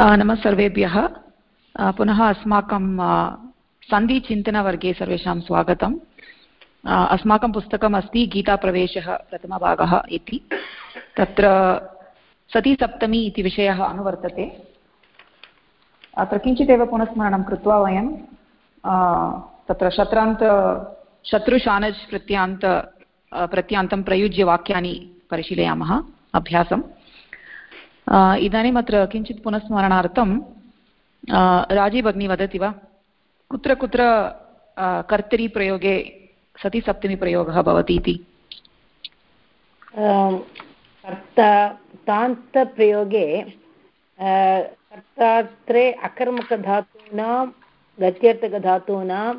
नमः सर्वेभ्यः. पुनः अस्माकं सन्धिचिन्तनवर्गे सर्वेषां स्वागतम्. अस्माकं पुस्तकम् अस्ति गीताप्रवेशः प्रथमभागः इति. तत्र सतीसप्तमी इति विषयः अनुवर्तते. अत्र किञ्चिदेव पुनस्मरणं कृत्वा वयं तत्र शत्रान्त, शत्रुशानज् प्रत्यान्त प्रत्यान्तं प्रयुज्य वाक्यानि परिशीलयामः अभ्यासम्. इदानीम् अत्र किञ्चित् पुनस्मरणार्थं राजीभगिनी वदति वा? कुत्र कुत्र कर्तरीप्रयोगे सतिसप्तमीप्रयोगः भवति इति? तान्तप्रयोगे कर्तात्रे अकर्मकधातूनां, गत्यर्थकधातूनां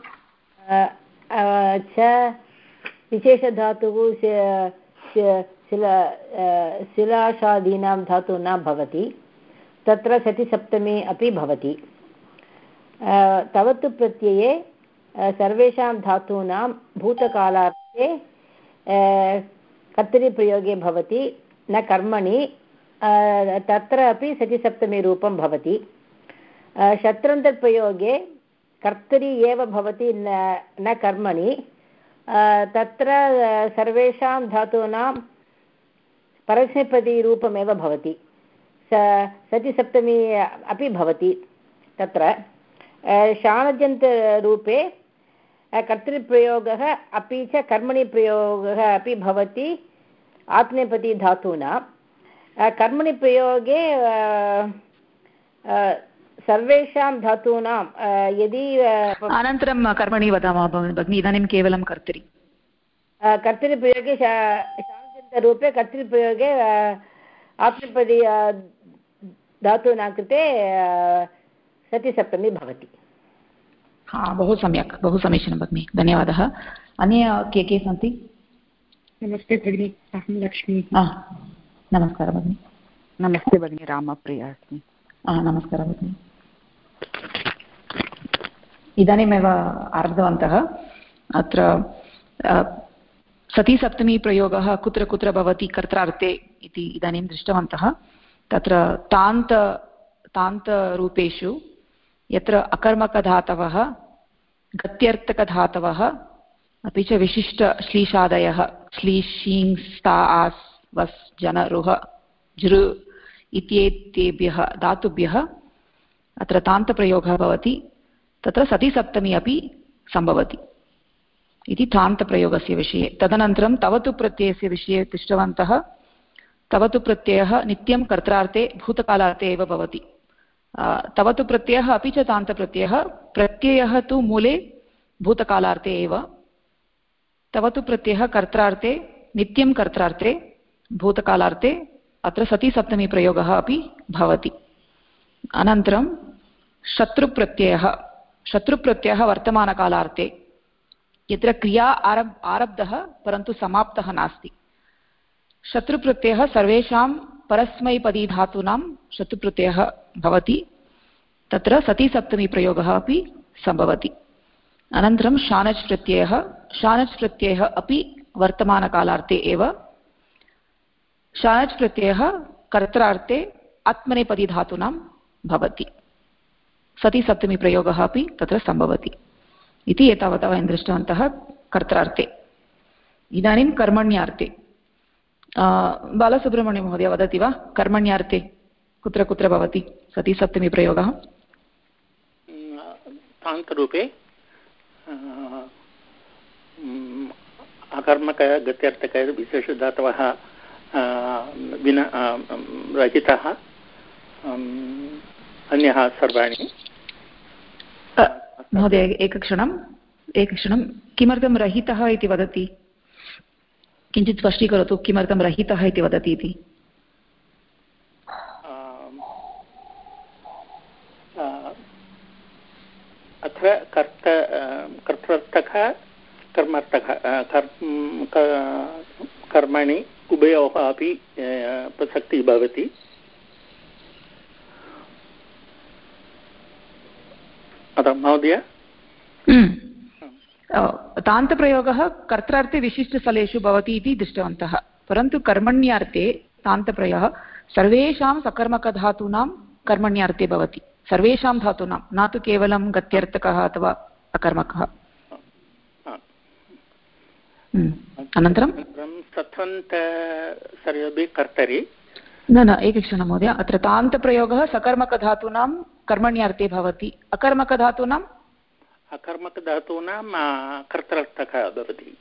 च विशेषधातुः शिला शिलाशादीनां धातूनां भवति। तत्र सतिसप्तमी अपि भवति। तवतु प्रत्यये सर्वेषां धातूनां भूतकालार्थे कर्तरिप्रयोगे भवति, न कर्मणि तत्र अपि सतिसप्तमीरूपं भवति। शत्रन्तप्रयोगे कर्तरि एव भवति, न न कर्मणि। तत्र सर्वेषां धातूनां परस्मैपदीरूपमेव भवति। स सतिसप्तमी अपि भवति। तत्र शाणजन्तरूपे कर्तृप्रयोगः अपि च कर्मणि प्रयोगः अपि भवति। आत्मनेपदीधातूनां कर्मणि प्रयोगे सर्वेषां धातूनां यदि अनन्तरं कर्मणि वदामः भगिनि इदानीं केवलं कर्तरि। कर्तृप्रयोगे रूपे कर्तृप्रयोगे आत्मपदी धातूनां कृते सतिसप्तमी भवति हा बहु सम्यक् बहु समीचीनं भगिनि धन्यवादः अन्ये के के सन्ति नमस्ते भगिनि अहं लक्ष्मी नमस्कारः भगिनि नमस्ते भगिनि रामप्रिया अस्मि नमस्कारः भगिनि इदानीमेव आरब्धवन्तः अत्र सतीसप्तमीप्रयोगः कुत्र कुत्र भवति कर्त्रार्थे इति इदानीं दृष्टवन्तः। तत्र तान्त, तान्तरूपेषु यत्र अकर्मकधातवः, गत्यर्थकधातवः, अपि च विशिष्टश्लीषादयः श्लीशीङ्स्ता आस् वस् जन रुह जृ इत्येतेभ्यः, धातुभ्यः, अत्र तान्तप्रयोगः भवति। तत्र सतिसप्तमी अपि सम्भवति। इति तान्तप्रयोगस्य विषये। तदनन्तरं तवतु प्रत्ययस्य विषये दृष्टवन्तः तवतु प्रत्ययः नित्यं कर्त्रार्थे, भूतकालार्थे एव भवति। तवतु प्रत्ययः अपि च तान्तप्रत्ययः, प्रत्ययः तु मूले, भूतकालार्थे एव। तवतु प्रत्ययः कर्त्रार्थे, नित्यं कर्त्रार्थे, भूतकालार्थे, अत्र सतीसप्तमीप्रयोगः अपि भवति। अनन्तरं शत्रुप्रत्ययः। शत्रुप्रत्ययः वर्तमानकालार्थे। यत्र क्रिया आरब्, आरब्धः, परन्तु समाप्तः नास्ति। शत्रुप्रत्ययः सर्वेषां परस्मैपदीधातूनां शत्रुप्रत्ययः भवति। तत्र सतीसप्तमीप्रयोगः अपि सम्भवति। अनन्तरं शानच् प्रत्ययः शानच् प्रत्ययः अपि वर्तमानकालार्थे एव। शानच् प्रत्ययः कर्त्रार्थे आत्मनेपदीधातूनां भवति। सतीसप्तमीप्रयोगः अपि तत्र सम्भवति। इति एतावता वयं दृष्टवन्तः कर्त्रार्थे। इदानीं कर्मण्यार्थे। बालसुब्रह्मण्यमहोदय वदति वा? कर्मण्यार्थे कुत्र कुत्र भवति सति सप्तमीप्रयोगः तान्तरूपे अकर्मकय गत्यर्थकय विशेषधातवः विना रहितः अन्यः सर्वाणि। महोदय एकक्षणम् एकक्षणं किमर्थं रहितः इति वदति? किञ्चित् स्पष्टीकरोतु किमर्थं रहितः इति वदति इति? अत्र कर्त कर्तर्थः कर्मर्थः कर्मणि उभयोः अपि प्रसक्तिः भवति. अतः महोदय। तान्तप्रयोगः कर्त्रार्थे विशिष्टस्थलेषु भवति इति दृष्टवन्तः परन्तु कर्मण्यार्थे तान्तप्रयोगः सर्वेषां सकर्मकधातूनां कर्मण्यार्थे भवति। सर्वेषां धातूनां न तु केवलं गत्यर्थकः अथवा अकर्मकः। हम्म। अनन्तरं? कर्तरि। न न एकक्षणं महोदय अत्र तान्तप्रयोगः सकर्मकधातूनां कर्मण्यर्थे भवति। अकर्मकधातूनाम् अकर्मकधातूनां कर्तर्थकः भवति।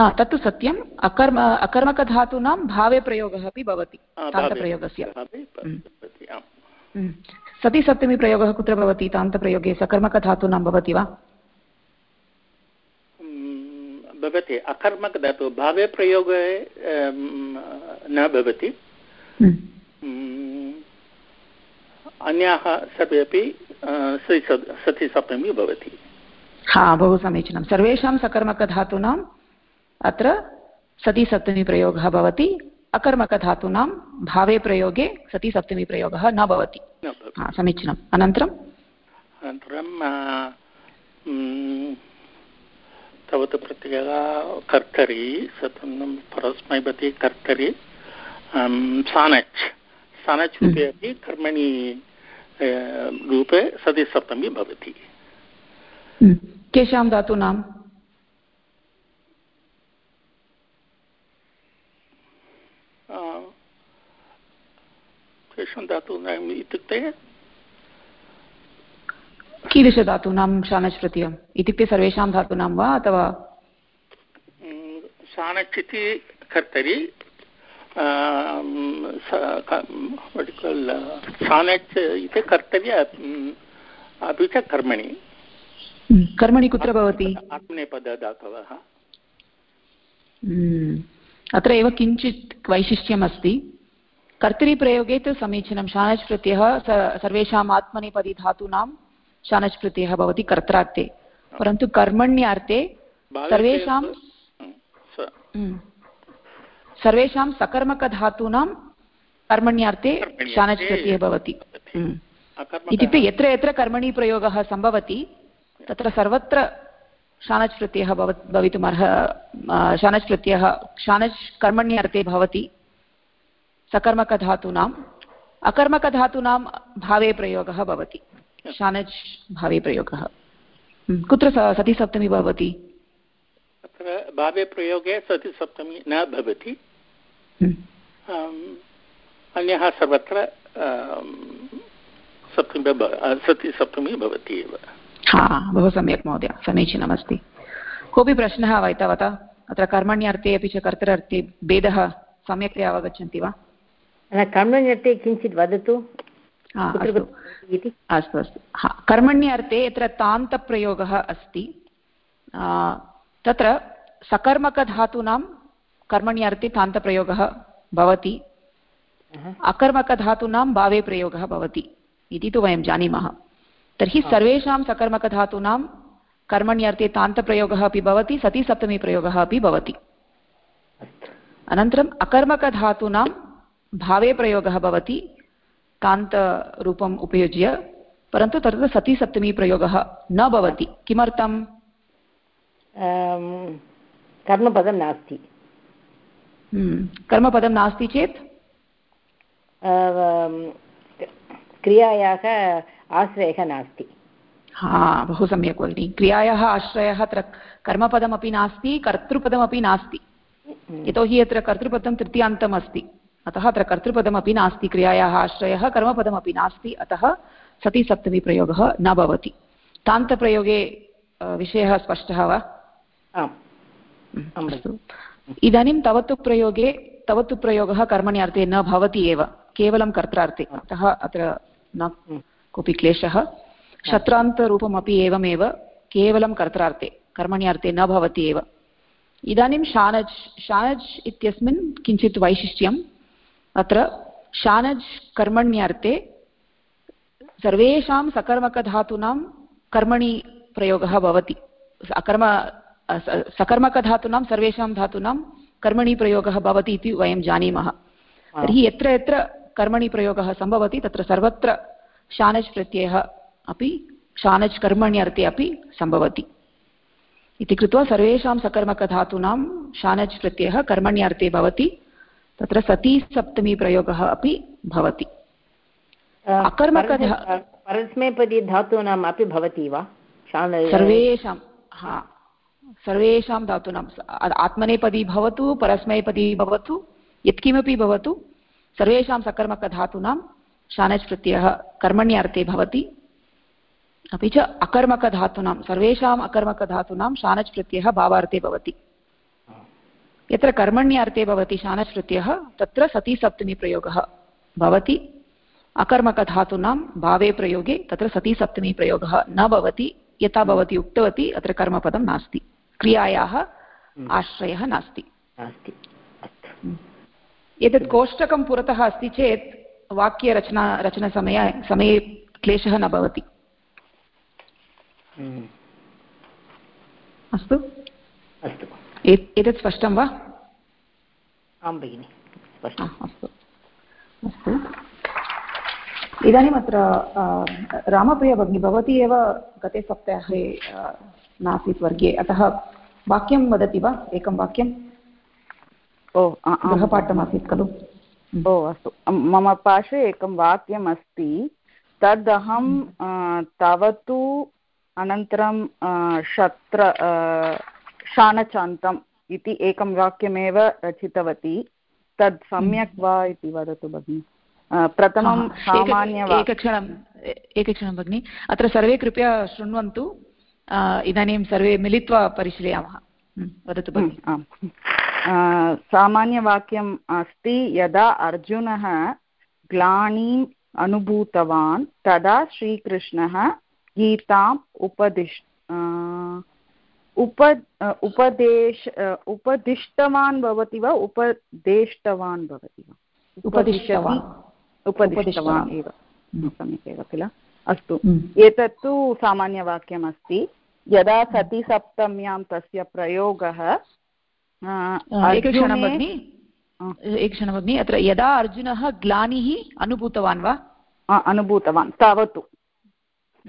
तत्तु सत्यम्। अकर्म अकर्मकधातूनां भावे प्रयोगः अपि भवति तान्तप्रयोगस्य। हम्म। हम्म। सति सप्तमीप्रयोगः कुत्र भवति तान्तप्रयोगे? सकर्मकधातूनां भवति वा? भवति। अकर्मकधातु भावे प्रयोगे न भवति। अन्याः सर्वे अपि सति सप्तमी भवति। हा बहु समीचीनं। सर्वेषां सकर्मकधातूनाम् अत्र सति सप्तमीप्रयोगः भवति। अकर्मकधातूनां भावे प्रयोगे सति सप्तमीप्रयोगः न भवति। समीचीनम्। अनन्तरम्? अनन्तरं तवत् प्रत्ययः कर्तरि सतनं परस्मैपति कर्तरि सानच्। सानच् रूपे अपि कर्मणि रूपे सति सप्तमी भवति केषां धातूनां केषां धातूनाम् इत्युक्ते कीदृशधातूनां शानच् प्रत्ययम् इत्युक्ते सर्वेषां धातूनां वा अथवा? शानच् इति कर्तरि शानच् इति कर्तरि अपि च कर्मणि। कर्मणि कुत्र भवति? आत्मनेपदधातवः। अत्र एव किञ्चित् वैशिष्ट्यम् अस्ति कर्तरिप्रयोगे तु समीचीनं शानच् प्रत्ययः सर्वेषाम् आत्मनेपदी धातूनां शानच् प्रत्ययः भवति कर्त्रार्थे। परन्तु कर्मण्यार्थे सर्वेषां सर्वेषां सकर्मकधातूनां कर्मण्यार्थे शानच् प्रत्ययः भवति। इत्युक्ते यत्र यत्र कर्मणि प्रयोगः सम्भवति तत्र सर्वत्र शानच् प्रत्ययः भव भवितुमर्ह शानच् प्रत्ययः शानच् कर्मण्यर्थे भवति सकर्मकधातूनाम् अकर्मकधातूनां भावे प्रयोगः भवति। शानच् भावे प्रयोगः। कुत्र सतिसप्तमी भवति? तत्र भावे प्रयोगे सतिसप्तमी न भवति। अन्यः सर्वत्र सप्तमी सतिसप्तमी भवति एव। हा बहु सम्यक् महोदय समीचीनमस्ति। कोऽपि प्रश्नः वा एतावता? अत्र कर्मण्यर्थे अपि च कर्तरर्थे भेदः सम्यक्तया अवगच्छन्ति वा? कर्मण्यर्थे किञ्चित् वदतु। अस्तु। अस्तु हा कर्मण्यर्थे यत्र तान्तप्रयोगः अस्ति तत्र सकर्मकधातूनां कर्मण्यर्थे तान्तप्रयोगः भवति। अकर्मकधातूनां भावे प्रयोगः भवति इति तु वयं जानीमः। तर्हि सर्वेषां सकर्मकधातूनां कर्मण्यर्थे तान्तप्रयोगः अपि भवति सति सप्तमीप्रयोगः अपि भवति। अनन्तरम् अकर्मकधातूनां भावे प्रयोगः भवति तान्तरूपम् उपयुज्य परन्तु तत्र सति सप्तमीप्रयोगः न भवति। किमर्थं कर्मपदं नास्ति। हम्म, कर्मपदं नास्ति चेत्? क्रियायाः आश्रयः नास्ति। हा बहु सम्यक् भगिनि। क्रियायाः आश्रयः अत्र कर्मपदमपि नास्ति कर्तृपदमपि नास्ति। हम्म। यतोहि अत्र कर्तृपदं तृतीयान्तम् अस्ति अतः अत्र कर्तृपदमपि नास्ति क्रियायाः आश्रयः कर्मपदमपि नास्ति अतः सति सप्तमी प्रयोगः न भवति। तान्तप्रयोगे विषयः स्पष्टः वा? हम्म, अस्तु। इदानीं तवतु प्रयोगे तवतु प्रयोगः कर्मणि अर्थे न भवति एव केवलं कर्त्रार्थे। अतः अत्र न। कोऽपि क्लेशः। शत्रान्तरूपमपि एवमेव केवलं कर्त्रार्थे कर्मणि अर्थे न भवति एव। इदानीं शानज् शानज् इत्यस्मिन् किञ्चित् वैशिष्ट्यम्। अत्र शानज् कर्मण्यर्थे सर्वेषां सकर्मकधातूनां कर्मणि प्रयोगः भवति। अकर्म सकर्मकधातूनां सर्वेषां धातूनां कर्मणि प्रयोगः भवति इति वयं जानीमः। तर्हि यत्र यत्र कर्मणि प्रयोगः सम्भवति तत्र सर्वत्र शानच् प्रत्ययः अपि शानच् कर्मण्यर्थे अपि सम्भवति। इति कृत्वा सर्वेषां सकर्मकधातूनां शानच् प्रत्ययः कर्मण्यर्थे भवति। तत्र सती सप्तमी प्रयोगः अपि भवति। अकर्मकधा परस्मैपदी धातूनाम् अपि भवति वा? सर्वेषां हा। सर्वेषां धातूनाम् आत्मनेपदी भवतु परस्मैपदी भवतु यत्किमपि भवतु सर्वेषां सकर्मकधातूनां शानच् प्रत्ययः कर्मण्यर्थे भवति। अपि च अकर्मकधातूनां सर्वेषाम् अकर्मकधातूनां शानच् प्रत्ययः भावार्थे भवति। यत्र कर्मण्यर्थे भवति शानच् प्रत्ययः तत्र सती सप्तमीप्रयोगः भवति। अकर्मकधातूनां भावे प्रयोगे तत्र सती सप्तमीप्रयोगः न भवति यथा भवती उक्तवती अत्र कर्मपदं नास्ति। क्रियायाः आश्रयः नास्ति। एतत् कोष्टकं पुरतः अस्ति चेत् वाक्यरचना रचनसमये समये क्लेशः न भवति। हम्म। अस्तु। अस्तु। एतत् स्पष्टं वा? आं भगिनि अस्तु। अस्तु। इदानीम् अत्र रामप्रिया भगिनी भवती एव गते सप्ताहे नासीत् वर्गे। अतः वाक्यं वदति वा? एकं वाक्यं? ओ गृहपाठमासीत् खलु। ओ अस्तु। मम पार्श्वे एकं वाक्यम् अस्ति। तदहं तव तु अनन्तरं शत्र शानचान्तम् इति एकं वाक्यमेव रचितवती। तद् सम्यक् वा इति वदतु भगिनि। प्रथमं सामान्य एकक्षणम् एकक्षणं भगिनि। अत्र सर्वे कृपया शृण्वन्तु। इदानीं सर्वे मिलित्वा परिशीलयामः। वदतु भगिनि। आम्। सामान्यवाक्यम् अस्ति यदा अर्जुनः ग्लानिम् अनुभूतवान् तदा श्रीकृष्णः गीताम् उपदिश् उप उपदेश उपदिष्टवान् भवति वा? उपदेष्टवान् भवति वा? उपदिष्टवान्। उपदिष्टवान् एव। सम्यक् एव किल? अस्तु। एतत्तु सामान्यवाक्यमस्ति। यदा सतिसप्तम्यां तस्य प्रयोगः एकक्षणं भगिनि। एकक्षणं भगिनि। अत्र यदा अर्जुनः ग्लानिः अनुभूतवान् वा? अनुभूतवान्। तावतु।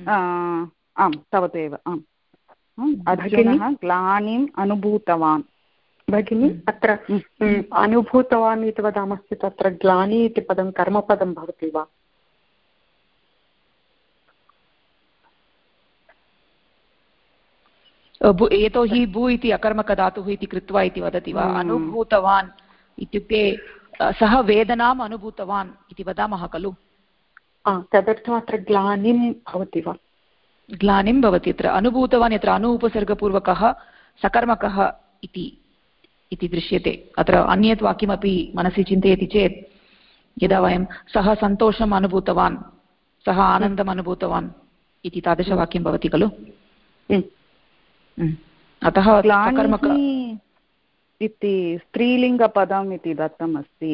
आम् तावत् एव। आम्। अर्जुनः ग्लानिम् अनुभूतवान्। भगिनि अत्र अनुभूतवान् इति वदामश्चेत् अत्र ग्लानि इति पदं कर्मपदं भवति वा? यतोहि भू इति अकर्मकधातुः इति कृत्वा इति वदति वा? अनुभूतवान् इत्युक्ते सः वेदनाम् अनुभूतवान् इति वदामः खलु? तदर्थम् अत्र ग्लानिं भवति वा? ग्लानिं भवति अत्र अनुभूतवान् यत्र अनु उपसर्गपूर्वकः सकर्मकः इति इति दृश्यते अत्र अन्यत् वाक्यमपि मनसि चिन्तयति चेत् यदा वयं सः सन्तोषम् अनुभूतवान् सः आनन्दम् अनुभूतवान् इति तादृशवाक्यं भवति खलु अतः इति स्त्रीलिङ्गपदम् इति दत्तम् अस्ति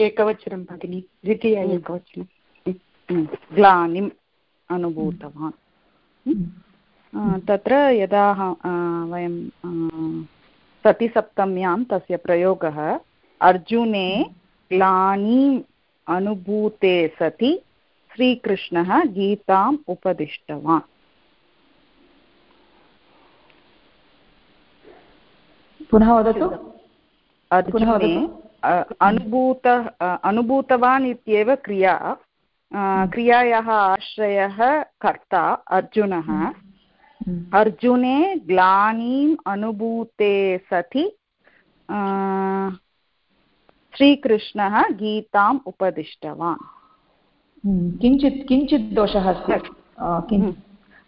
एकवचनं भगिनि द्वितीय एकवचनं ग्लानिम् अनुभूतवान्। तत्र यदा वयं सतिसप्तम्यां तस्य प्रयोगः अर्जुने ग्लानीम् अनुभूते सति श्रीकृष्णः गीताम् उपदिष्टवान्। पुनः वदतु। अर्जुने अनुभूत अनुभूतवान् इत्येव क्रिया क्रियायाः आश्रयः कर्ता अर्जुनः। हम्म। अर्जुने ग्लानीम् अनुभूते सति श्रीकृष्णः गीताम् उपदिष्टवान्। हम्म, किञ्चित् किञ्चित् दोषः अस्ति। हम्म।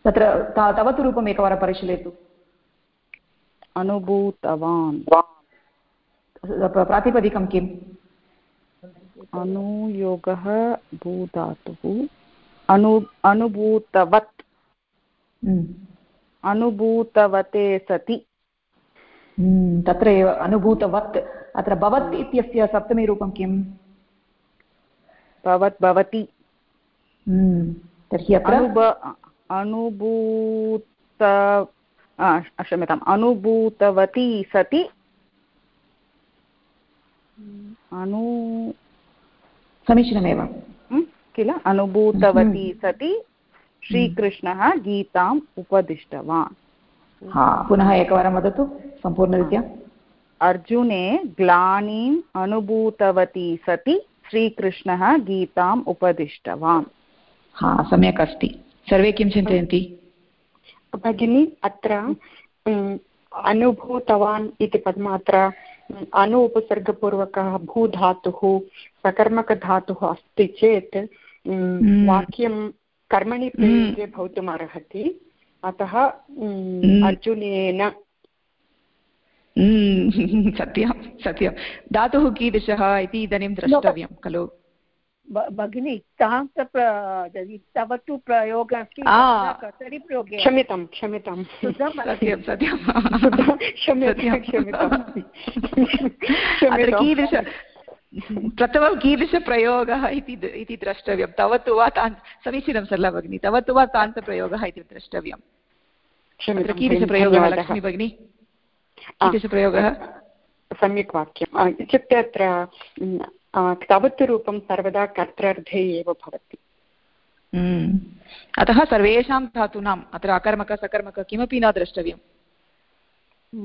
तत्र तव तु रूपम् एकवारं परिशीलयतु। अनुभूतवान्। प्रातिपदिकं किम्? अनुयोगः भूधातुः अनु अनुभूतवत् अनुभूतवते सति। हम्म, तत्र एव अनुभूतवत् अत्र भवत् इत्यस्य सप्तमीरूपं किम्? भवत् भवति। हम्म, तर्हि अत्र अनुभूत क्षम्यताम् अनुभूतवती सति। अनु समीचीनमेव। किल? अनुभूतवती सति श्रीकृष्णः गीताम् उपदिष्टवान्। पुनः एकवारं वदतु सम्पूर्णरीत्या। अर्जुने ग्लानीम् अनुभूतवती सति श्रीकृष्णः गीताम् उपदिष्टवान्। हा सम्यक् अस्ति। सर्वे किं चिन्तयन्ति? भगिनी अत्र अनुभूतवान् इति पदम् अत्र उम्, अनु उपसर्गपूर्वकः भूधातुः सकर्मकधातुः अस्ति चेत् हम्म। वाक्यं कर्मणि प्रयोगे भवितुमर्हति अतः उम्, हम्म। अर्जुनेन। हम्म, सत्यं सत्यं। धातुः कीदृशः इति इदानीं द्रष्टव्यं खलु? भगिनि तव तु प्रयोगः अस्ति। कर्तरि प्रयोगे। क्षम्यतां क्षम्यतां। सत्यं सत्यं। क्षम्यतां अत्र कीदृश प्रथमं कीदृशप्रयोगः इति इति द्रष्टव्यं? तव तु वा तान् समीचीनं सरला भगिनी तव तु वा तान्तप्रयोगः इति द्रष्टव्यम्? अत्र कीदृशप्रयोगः लक्ष्मी भगिनी? कीदृशप्रयोगः सम्यक् वाक्यम्। इत्युक्ते अत्र तवत् रूपं सर्वदा कर्त्रार्धे एव भवति। हम्म। अतः सर्वेषां धातूनाम् अत्र अकर्मक सकर्मक किमपि न द्रष्टव्यम्।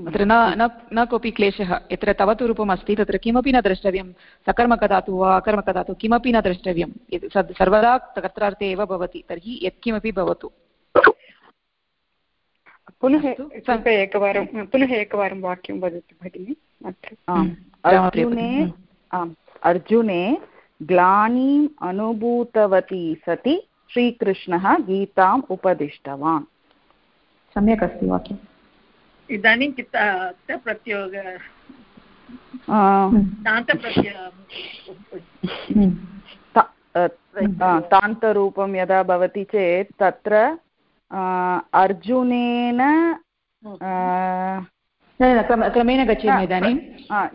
अत्र न न न कोऽपि क्लेशः। यत्र तवतु रूपम् अस्ति तत्र किमपि न द्रष्टव्यं सकर्मकधातु वा अकर्मकधातु किमपि न द्रष्टव्यं सर्वदा कर्त्रार्थे एव भवति तर्हि यत्किमपि भवतु। पुनः एकवारं पुनः एकवारं वाक्यं वदतु भगिनि। अत्र आम् हम्म, अर्जुने ग्लानीम् अनुभूतवती सति श्रीकृष्णः गीताम् उपदिष्टवान्। सम्यक् अस्ति वाक्यम्। इदानीं प्रत्योग तान्तरूपं यदा भवति चेत् तत्र अर्जुनेन क्रमेण गच्छेम इदानीं।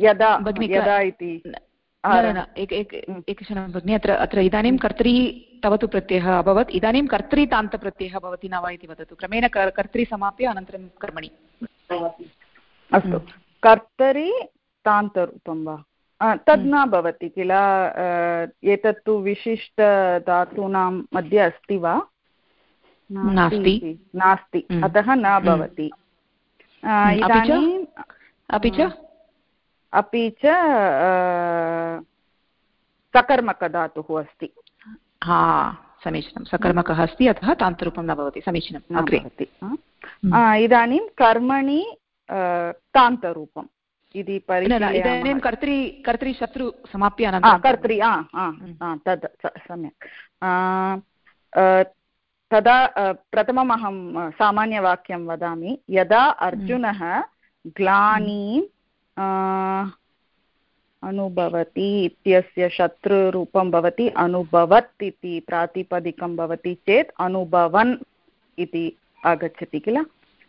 यदा यदा इति। एकक्षणं भगिनि अत्र अत्र इदानीं कर्तरी तव तु प्रत्ययः अभवत्। इदानीं कर्तरी तान्तप्रत्ययः भवति न वा इति वदतु। क्रमेण कर्- कर्तरी समाप्य अनन्तरं कर्मणि। अस्तु। कर्तरि तान्तरूपं वा? तद् न भवति किल एतत्तु विशिष्टधातूनां मध्ये अस्ति वा? नास्ति। नास्ति। अतः न भवति। हम्म, अपि च? अपि च सकर्मकधातुः अस्ति। हा समीचीनं। सकर्मकः अस्ति अतः तान्तरूपं न भवति। समीचीनम् न अग्रे? आ, इदानीं कर्मणि तान्तरूपम्। इति इदानीं कर्तरी कर्तरी शत्रु समाप्य अनन्तरं कर्तरि आ, तद् सम्यक्। तदा प्रथमम् अहं सामान्यवाक्यं वदामि। यदा अर्जुनः ग्लानीम् आ, अनुभवति इत्यस्य शत्रुरूपं भवति अनुभवत् इति प्रातिपदिकं भवति चेत् अनुभवन् इति आगच्छति किल?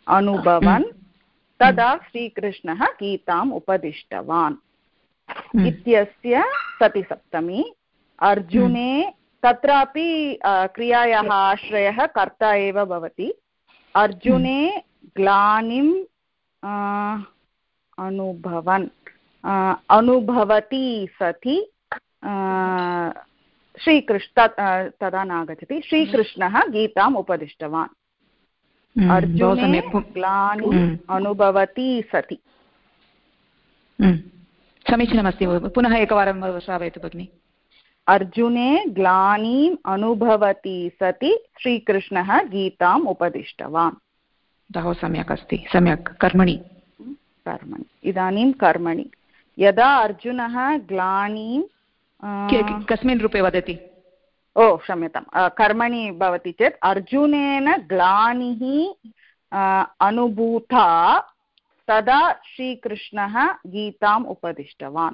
अनुभवन् तदा श्रीकृष्णः गीताम् उपदिष्टवान्। हम्म। इत्यस्य सतिसप्तमी अर्जुने तत्रापि अ, क्रियायाः आश्रयः कर्ता एव भवति। अर्जुने ग्लानिम् अ, अनुभवन् अनुभवति सति श्रीकृष्ण तदा नागच्छति श्रीकृष्णः गीताम् उपदिष्टवान् हम्म, अर्जुने ग्लानिम् हम्म। अनुभवति सति हम्म। समीचीनमस्ति पुनः एकवारं श्रावयतु भगिनि अर्जुने ग्लानीम् अनुभवति सति श्रीकृष्णः गीताम् उपदिष्टवान् बहु सम्यक् अस्ति सम्यक् कर्मणि कर्मणि। इदानीं कर्मणि। यदा अर्जुनः ग्लानीं कस्मिन् रूपे वदति? ओ क्षम्यताम्। अ, कर्मणि भवति चेत् अर्जुनेन ग्लानिः अनुभूता तदा श्रीकृष्णः गीताम् उपदिष्टवान्।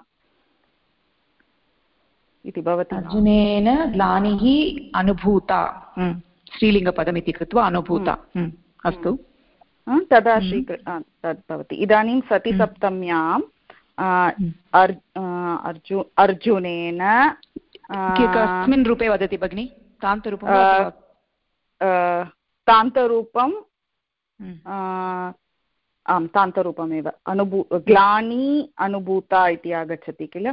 इति भवति अर्जुनेन ग्लानिः अनुभूता। हम्म। स्त्रीलिङ्गपदमिति कृत्वा अनुभूता। हम्म। अस्तु। अ, तदा श्रीकृ अ, तद् भवति। इदानीं सतिसप्तम्यां अ, अर्जु अर्जुनेन के- कस्मिन् रूपे वदति भगिनि? तान्तरूपं तान्तरूपं हम्म। तान्तरूपमेव। अनुभू ग्लानी अनुभूता इति आगच्छति किल?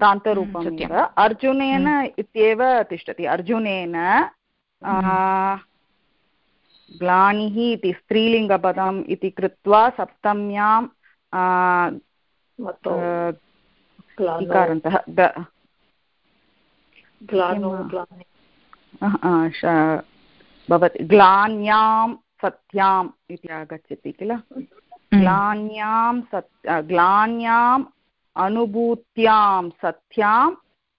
तान्तरूपमेव। अर्जुनेन इत्येव तिष्ठति। अर्जुनेन आ, ग्लानिः इति स्त्रीलिङ्गपदम् इति कृत्वा सप्तम्यां इकारन्तः। भवति। ग्लान्यां सत्याम् इति आगच्छति किल? ग्लान्यां सत् ग्लान्याम् अनुभूत्यां सत्यां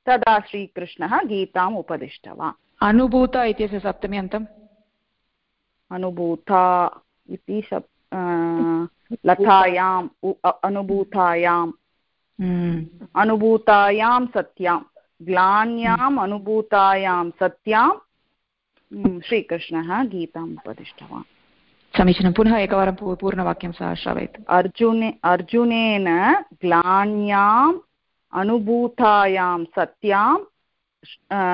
तदा श्रीकृष्णः गीताम् उपदिष्टवान्। अनुभूत इत्यस्य सप्तमी अन्तम् अनुभूता इति सप् लतायाम् अनुभूतायाम्। हम्म। अनुभूतायां सत्यां ग्लान्याम् अनुभूतायां सत्यां हम्म, श्रीकृष्णः गीताम् उपदिष्टवान्। समीचीनं। पुनः एकवारं पूर्णवाक्यं सः श्रावयतु। अर्जुने अर्जुनेन ग्लान्याम् अनुभूतायां सत्यां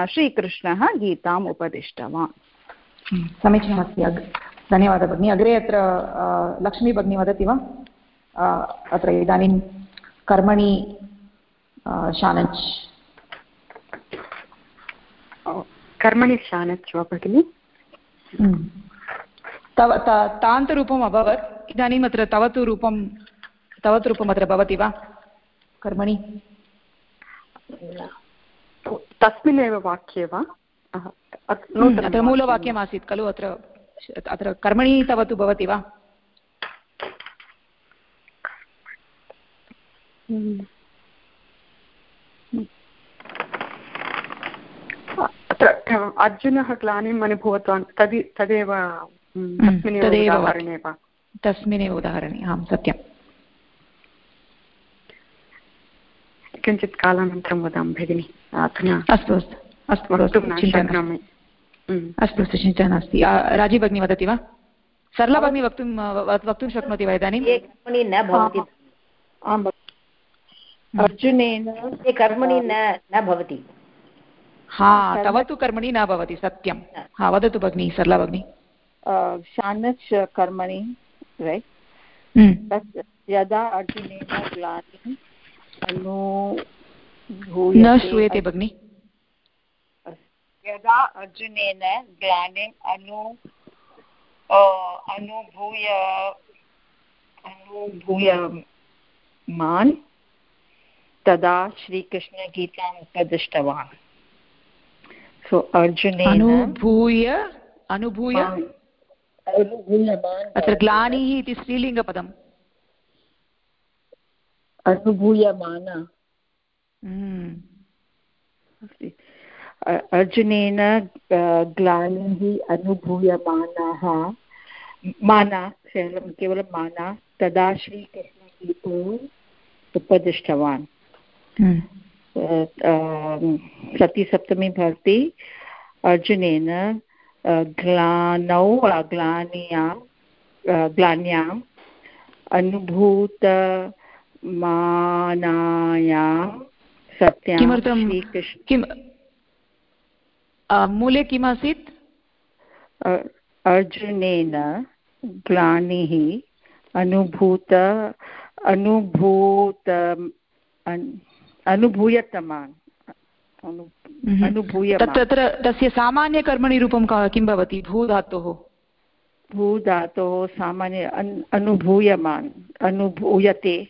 श्रीकृष्णः गीताम् उपदिष्टवान्। समीचीनमस्ति अग् धन्यवादः भगिनि अग्रे अत्र लक्ष्मी भगिनी वदति वा अत्र इदानीं कर्मणि शानच् कर्मणि शानच् वा भगिनि। तव तान्तरूपम् अभवत् इदानीम् अत्र तव तु रूपं तव तु रूपम् अत्र भवति वा कर्मणि तस्मिन्नेव वाक्ये वा हम्म, अत्र मूलवाक्यमासीत् खलु अत्र अत्र कर्मणि तव तु भवति वा? अत्र अर्जुनः ग्लानिम् अनुभूतवान्। तदि तदेव तदेव तस्मिन्नेव उदाहरणे आं सत्यम्। किञ्चित् कालानन्तरं वदामि भगिनि। अधुना अस्तु अस्तु। अस्तु अस्तु अस्तु चिन्ता नास्ति। राज़ी भगिनी वदति वा? सरला भगिनी वक्तुं वक्तुं शक्नोति वा इदानीं? न भवति। अर्जुनेन कर्मणि न न भवति। हा तव तु कर्मणि न भवति सत्यं हा वदतु भगिनी सरला भगिनी। शानच् कर्मणि रैट् हम्म। यदा अर्जुनेन ग्लानि न श्रूयते भगिनि। यदा अर्जुनेन ग्लानिम् अनु अनुभूय अनुभूयमान् तदा श्रीकृष्णगीताम् उपदिष्टवान्। सो अर्जुनेन अनुभूय अनुभूय? अत्र ग्लानिः इति स्त्रीलिङ्गपदम् अनुभूयमान। हम्म। अर्जुनेन ग्लानिः अनुभूयमानः। माना केवलं केवलं माना तदा श्रीकृष्णगीतो उपदिष्टवान्। हम्म। सप्तमी भवति। अर्जुनेन ग्लानौ ग्लान्यां ग्लान्याम् अनुभूत मानायां सत्यां किं मूले किम् आसीत् अर्जुनेन ग्लानिः अनुभूत अनुभूत अनुभूयतमान्। तत्र तस्य सामान्यकर्मणि रूपं किं भवति? भूधातोः। भूधातोः सामान्य अनुभूयमान्। अनुभूयते।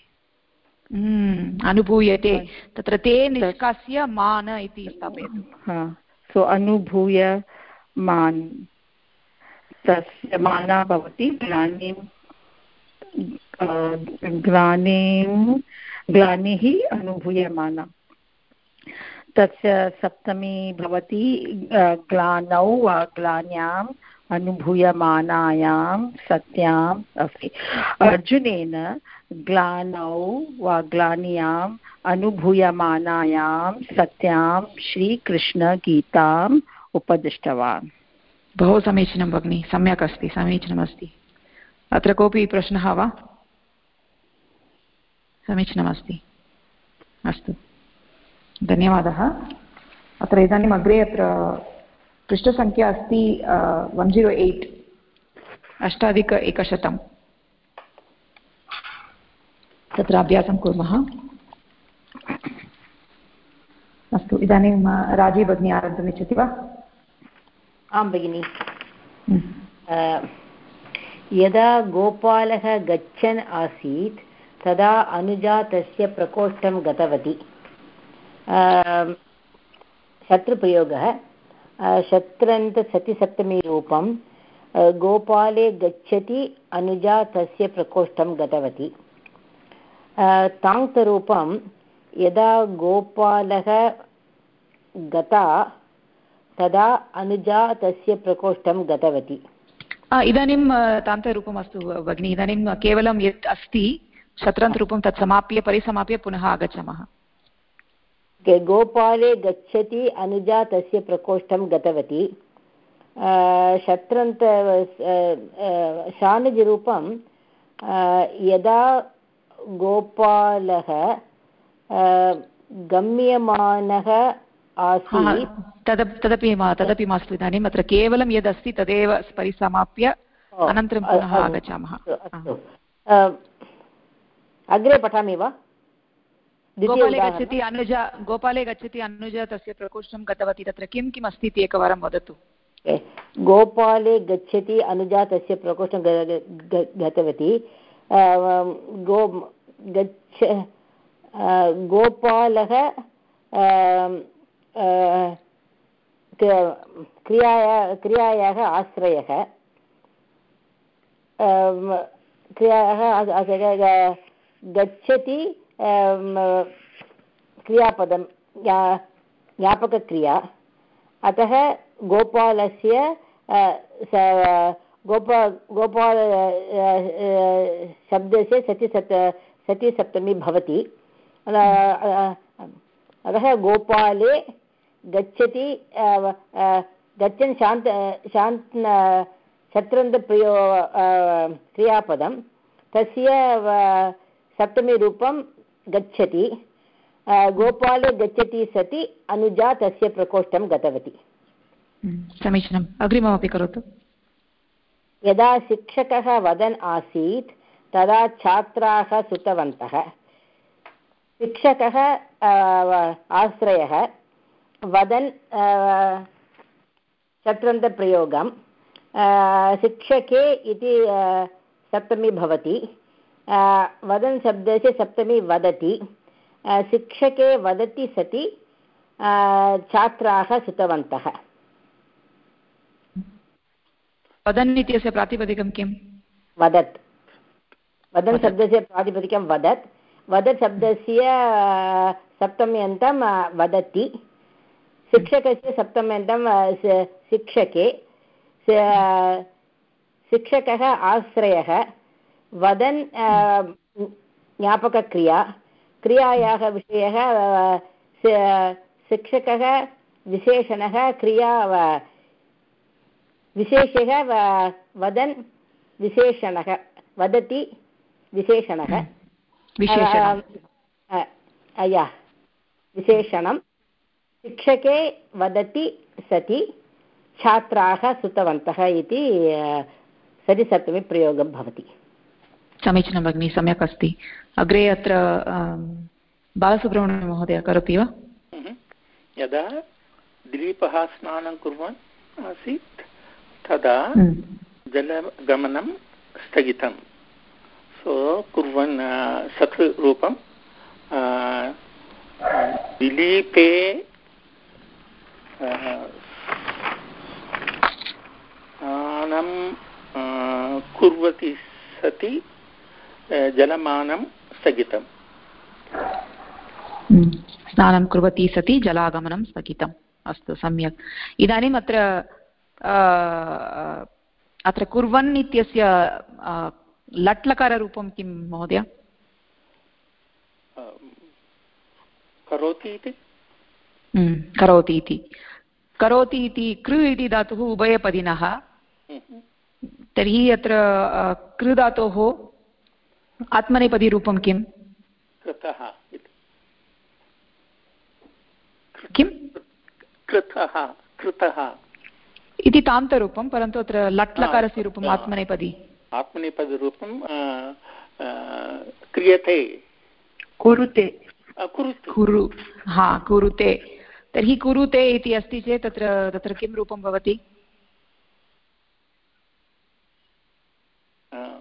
हम्म, अनुभूयते। तत्र ते निष्कास्य मान इति स्थापयतु। सो अनुभूय मान् तस्य माना भवति ग्लानिं ग्लानिं, ग्लानिः अनुभूयमाना। तस्य सप्तमी भवति ग्लानौ वा ग्लान्याम् अनुभूयमानायां सत्याम् अस्ति। अर्जुनेन ग्लानौ वा ग्लान्याम् अनुभूयमानायां सत्यां श्रीकृष्णगीताम् उपदिष्टवान्। बहु समीचीनं भगिनि, सम्यक् अस्ति, समीचीनमस्ति। अत्र कोऽपि प्रश्नः वा? समीचीनमस्ति। अस्तु। धन्यवादः। अत्र इदानीम् अग्रे अत्र पृष्ठसङ्ख्या अस्ति वन् ज़ीरो एय्ट् अष्टाधिक एकशतं। तत्र अभ्यासं कुर्मः। अस्तु इदानीं राज़ी भगिनी आरब्धुम् इच्छति वा? आं भगिनि। यदा गोपालः गच्छन् आसीत् तदा अनुजा तस्य प्रकोष्ठं गतवती। शत्रुप्रयोगः शत्रन्तसतिसप्तमीरूपं गोपाले गच्छति, अनुजा तस्य प्रकोष्ठं गतवती। ताङ्क्तरूपं यदा गोपालः गता, तदा अनुजा तस्य प्रकोष्ठं गतवती। इदानीं तान्तरूपम् अस्तु भगिनि। इदानीं केवलं यत् अस्ति, शत्रन्तरूपं तत् समाप्य, परिसमाप्य पुनः आगच्छामः। गोपाले गच्छति अनुजा तस्य प्रकोष्ठं गतवती। शत्रन्त शानजरूपं यदा गोपालः गम्यमानः आसीत् तदपि तदपि तदपि मास्तु इदानीम् अत्र केवलं यदस्ति तदेव परिसमाप्य अनन्तरं पुनः आगच्छामः। अग्रे पठामि वा? गोपाले गच्छति अनुजा गोपाले गच्छति अनुजा तस्य प्रकोष्ठं गतवती तत्र किं किम् अस्ति इति एकवारं वदतु। गोपाले गच्छति अनुजा तस्य प्रकोष्ठं गतवती। गो गच्छ गोपालः क्रियाया क्रियायाः आश्रयः। क्रियायाः गच्छति क्रियापदं ज्ञापकक्रिया अतः गोपालस्य गोपा गोपाल शब्दस्य सतिसप्त सतिसप्तमी भवति अतः गोपाले गच्छति गच्छन् शान्त शान्त शत्रन्तप्रयो क्रियापदं तस्य सप्तमीरूपं गच्छति गोपाले गच्छति सति अनुजा तस्य प्रकोष्ठं गतवती। समीचीनम्। अग्रिममपि करोतु। यदा शिक्षकः वदन् आसीत् तदा छात्राः श्रुतवन्तः शिक्षकः आश्रयः वदन् शत्रन्तप्रयोगं शिक्षके इति सप्तमी भवति। वदन् शब्दस्य सप्तमी वदति। शिक्षके वदति सति छात्राः श्रुतवन्तः। वदन् इत्यस्य प्रातिपदिकं किं वदत्। वदन् शब्दस्य प्रातिपदिकं वदत्। वदत् शब्दस्य सप्तम्यन्तं वदति। शिक्षकस्य सप्तम्यन्तं शिक्षके। शिक्षकः आश्रयः। वदन् ज्ञापकक्रिया। क्रियायाः विषयः शिक्षकः विशेषणः क्रिया विशेषः वदन् विशेषणः वदति विशेषणः। या विशेषणं। शिक्षके वदति सति छात्राः श्रुतवन्तः इति सतिसप्तमी प्रयोगं भवति। समीचीनं भगिनि सम्यक् अस्ति। अग्रे अत्र बालसुब्रह्मण्यमहोदय करोति वा? यदा दिलीपः स्नानं कुर्वन् आसीत् तदा जलगमनं स्थगितं सो कुर्वन् शत्रुरूपं दिलीपे स्नानं कुर्वति सति। जलमानं स्थगितम्। स्नानं कुर्वती सति जलागमनं स्थगितम्। अस्तु सम्यक्। इदानीम् अत्र अत्र कुर्वन् इत्यस्य लट्लकाररूपं किं महोदय? करोति इति? करोति इति। करोति इति कृ इति धातुः उभयपदिनः। तर्हि अत्र कृ धातोः आत्मनेपदीरूपं किं कृतः किं कृतः कृतः। इति तान्तरूपं परन्तु अत्र लट् लकारस्य रूपम् आत्मनेपदी। आत्मनेपदरूपं क्रियते। कुरुते। कुरु हा कुरुते। तर्हि कुरुते इति अस्ति चेत् तत्र तत्र किं रूपं भवति?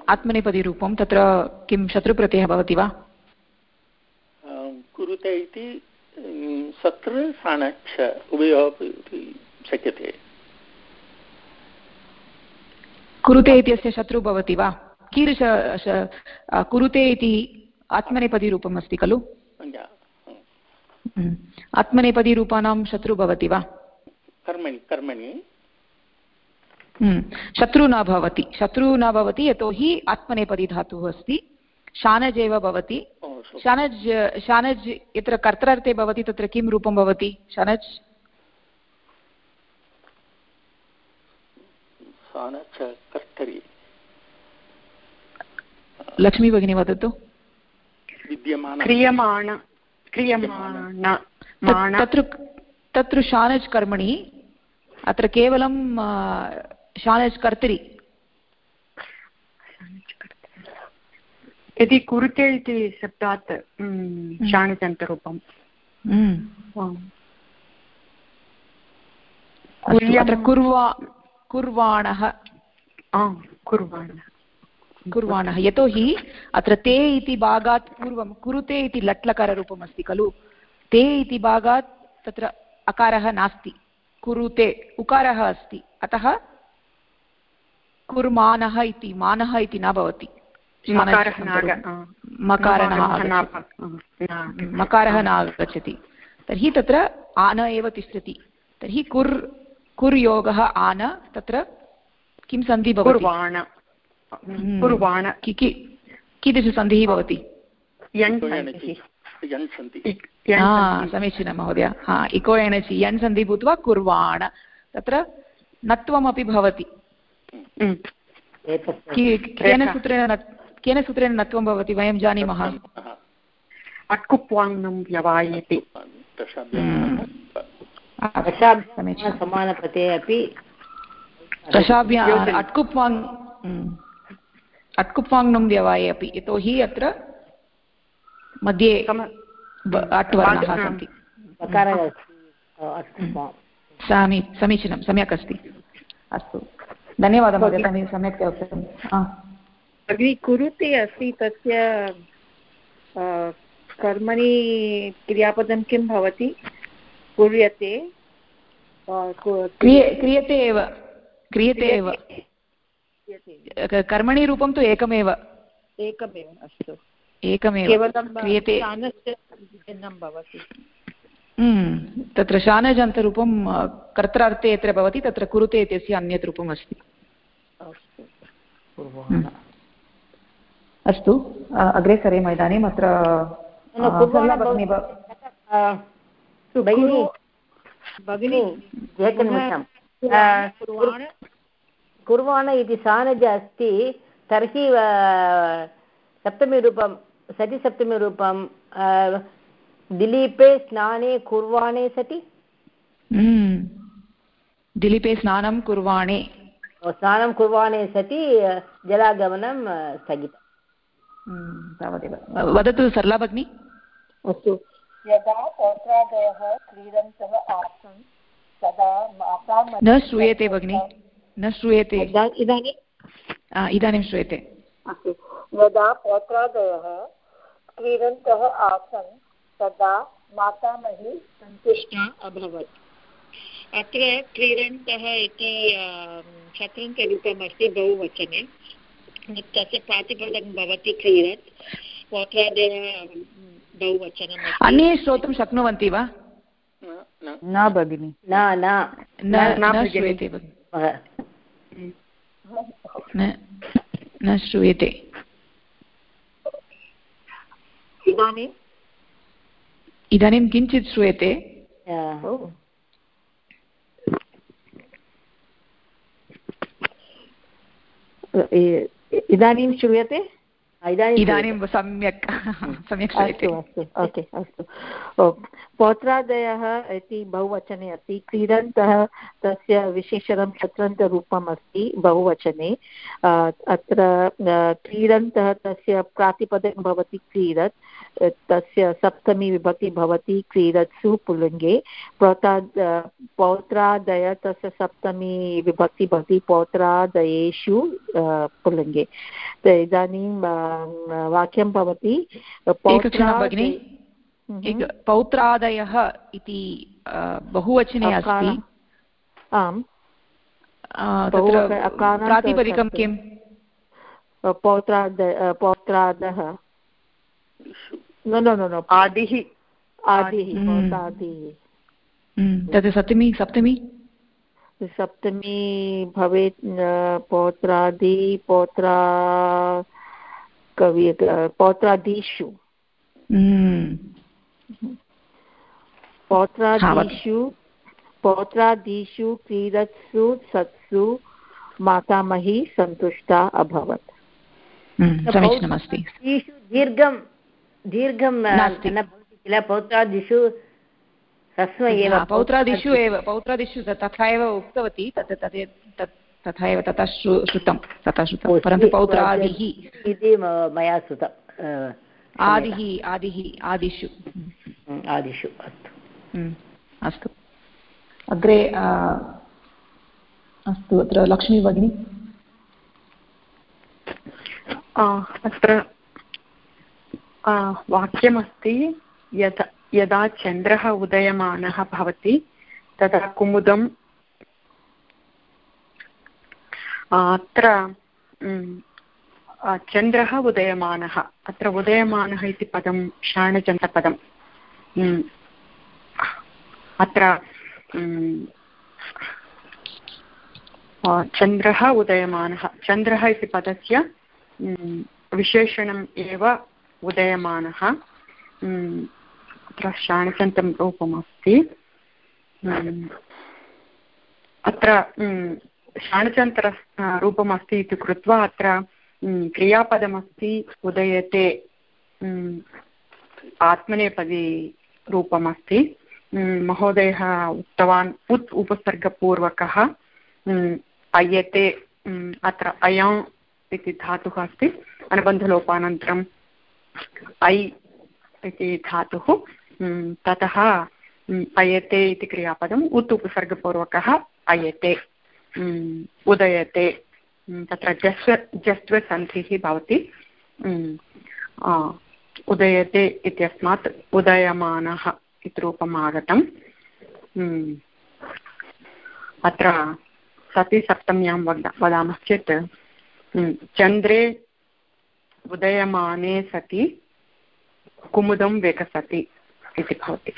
आत्मनेपदीरूपं तत्र किं शत्रुप्रत्ययः भवति वा? कुरुते इति सत्र उभयोः शक्यते। कुरुते इत्यस्य शत्रु भवति वा? कीदृश कुरुते इति आत्मनेपदीरूपम् अस्ति खलु। आत्मनेपदीरूपाणां शत्रु भवति वा? कर्मणि कर्मणि। शत्रु न भवति। शत्रु न भवति यतोहि आत्मनेपदी धातुः अस्ति शानज् एव भवति शानज् शानज् यत्र कर्त्रार्थे भवति तत्र किं रूपं भवति? शानज्? लक्ष्मी भगिनी वदतु। तत्र तत्र शानज् कर्मणि अत्र केवलं शानज् कर्तरि। यदि कुरुते इति शब्दात् कुर्वा कुर्वाणः। कुर्वाणः। कुर्वाणः। यतोहि अत्र ते इति भागात् पूर्वं कुरुते इति लट्लकाररूपम् अस्ति खलु। ते इति भागात् तत्र अकारः नास्ति। कुरुते उकारः अस्ति। अतः कुर्मानः इति मानः इति न भवति। मकारः न आगच्छति तर्हि तत्र आन एव तिष्ठति। तर्हि कुर् कुर्योगः आन तत्र किं सन्धि भवति? कुर्वाण। कीदृशसन्धिः भवति? समीचीनं महोदय। हा इको एणचि यण् सन्धि भूत्वा कुर्वाण। तत्र नत्वमपि भवति। केन सूत्रेण केन सूत्रेण नत्वं भवति वयं जानीमः अट्कुप्वाङ्नं व्यवायति समानपते अपि दशाभ्या अट्कुप्वाङ् अट्कुप्वाङ्नं व्यवाये अपि यतोहि अत्र मध्ये अट् वर्णाः सन्ति समीचीनं सम्यक् अस्ति अस्तु धन्यवादः महोदय सम्यक् उक्तं भगिनि कुरुते अस्ति तस्य कर्मणि क्रियापदं किं भवति? कुर्यते। क्रियते एव। क्रियते एव। कर्मणि रूपं तु एकमेव। एकमेव अस्तु। एकमेव। भवति। हम्म, तत्र शानजन्तरूपं कर्त्रार्थे यत्र भवति तत्र कुरुते इत्यस्य अन्यत् रूपम् अस्ति। हम्म। अस्तु अग्रे सरेम इदानीम् अत्र कुर्वाण इति सानज अस्ति तर्हि सप्तमीरूपं सतिसप्तमीरूपं दिलीपे स्नाने कुर्वाणे सति। हम्म। दिलीपे स्नानं कुर्वाणे। स्नानं कुर्वाणे सति जलागमनं स्थगितम् हम्म, तावदेव। वदतु सरला भगिनि। अस्तु। यदा पौत्रादयः क्रीडन्तः आसन् तदा माता न श्रूयते भगिनि। न श्रूयते। इदानीं इदानीं श्रूयते। अस्तु। यदा पौत्रादयः क्रीडन्तः आसन् तदा मातामही सन्तुष्टा अभवत्। अत्र क्रीडन्तः इति शत्रन्तरूपमस्ति बहुवचने। तस्य प्रातिपदं भवति क्रीडत्। पौत्रादयः बहुवचनम् अन्ये श्रोतुं शक्नुवन्ति वा? न भगिनि। न न। श्रूयते न श्रूयते। इदानीम् इदानीं किञ्चित् श्रूयते। इदानीं श्रूयते? इदानीं सम्यक् सम्यक् अस्तु अस्तु ओके अस्तु। पौत्रादयः इति बहुवचने अस्ति। क्रीडन्तः तस्य विशेषणं शत्रन्तरूपम् अस्ति बहुवचने अत्र क्रीडन्तः तस्य प्रातिपदं भवति क्रीडत्। तस्य सप्तमी विभक्ति भवति क्रीडत्सु पुल्लिङ्गे पौत्रा पौत्रादय तस्य सप्तमी विभक्ति भवति पौत्रादयेषु पुल्लिङ्गे। इदानीं वाक्यं भवति। भगिनि। पौत्रादयः इति बहुवचने अस्ति। आम्। प्रातिपदिकं किम्? पौत्राद पौत्रादः न न न आदिः। आदिः पौत्रादिः। तद् सप्तमी सप्तमी? सप्तमी भवेत् पौत्रादि पौत्रा कवि पौत्रादिषु। पौत्रादिषु पौत्रादिषु क्रीडत्सु सत्सु मातामही सन्तुष्टा अभवत्। समीचीनमस्ति। दीर्घं दीर्घं न भवति किल? पौत्रादिषु ह्रस्व एव पौत्रादिषु एव पौत्रादिषु तथा एव उक्तवती तत् तत् तथा एव तथा श्रुतं तथा श्रुतं। परन्तु पौत्रादिः इति मया श्रुतम् आदिः आदिः आदिषु। आदिषु अस्तु। अस्तु। अग्रे अस्तु अत्र लक्ष्मी भगिनी। अत्र वाक्यमस्ति यथा यदा चन्द्रः उदयमानः भवति तदा कुमुदम् अत्र चन्द्रः उदयमानः। अत्र उदयमानः इति पदं शाणचन्द्रपदम् अत्र चन्द्रः उदयमानः। चन्द्रः इति पदस्य विशेषणम् एव उदयमानः। अत्र शाणचन्तं रूपमस्ति। अत्र शाणचन्त्र रूपमस्ति इति कृत्वा अत्र क्रियापदमस्ति उदयते आत्मनेपदी रूपमस्ति महोदयः उक्तवान्, उत् उपसर्गपूर्वकः अयते अत्र अयम् इति धातुः अस्ति, अनुबन्धलोपानन्तरम् ऐ इति धातुः ततः अयते इति क्रियापदम्, उत् उपसर्गपूर्वकः अयते उदयते तत्र जस्व जस्त्वसन्धिः भवति। उदयते इत्यस्मात् उदयमानः इति रूपम् आगतम्। अत्र सति सप्तम्यां वद वदामश्चेत् चन्द्रे उदयमाने सति, कुमुदं विकसति इति भवति।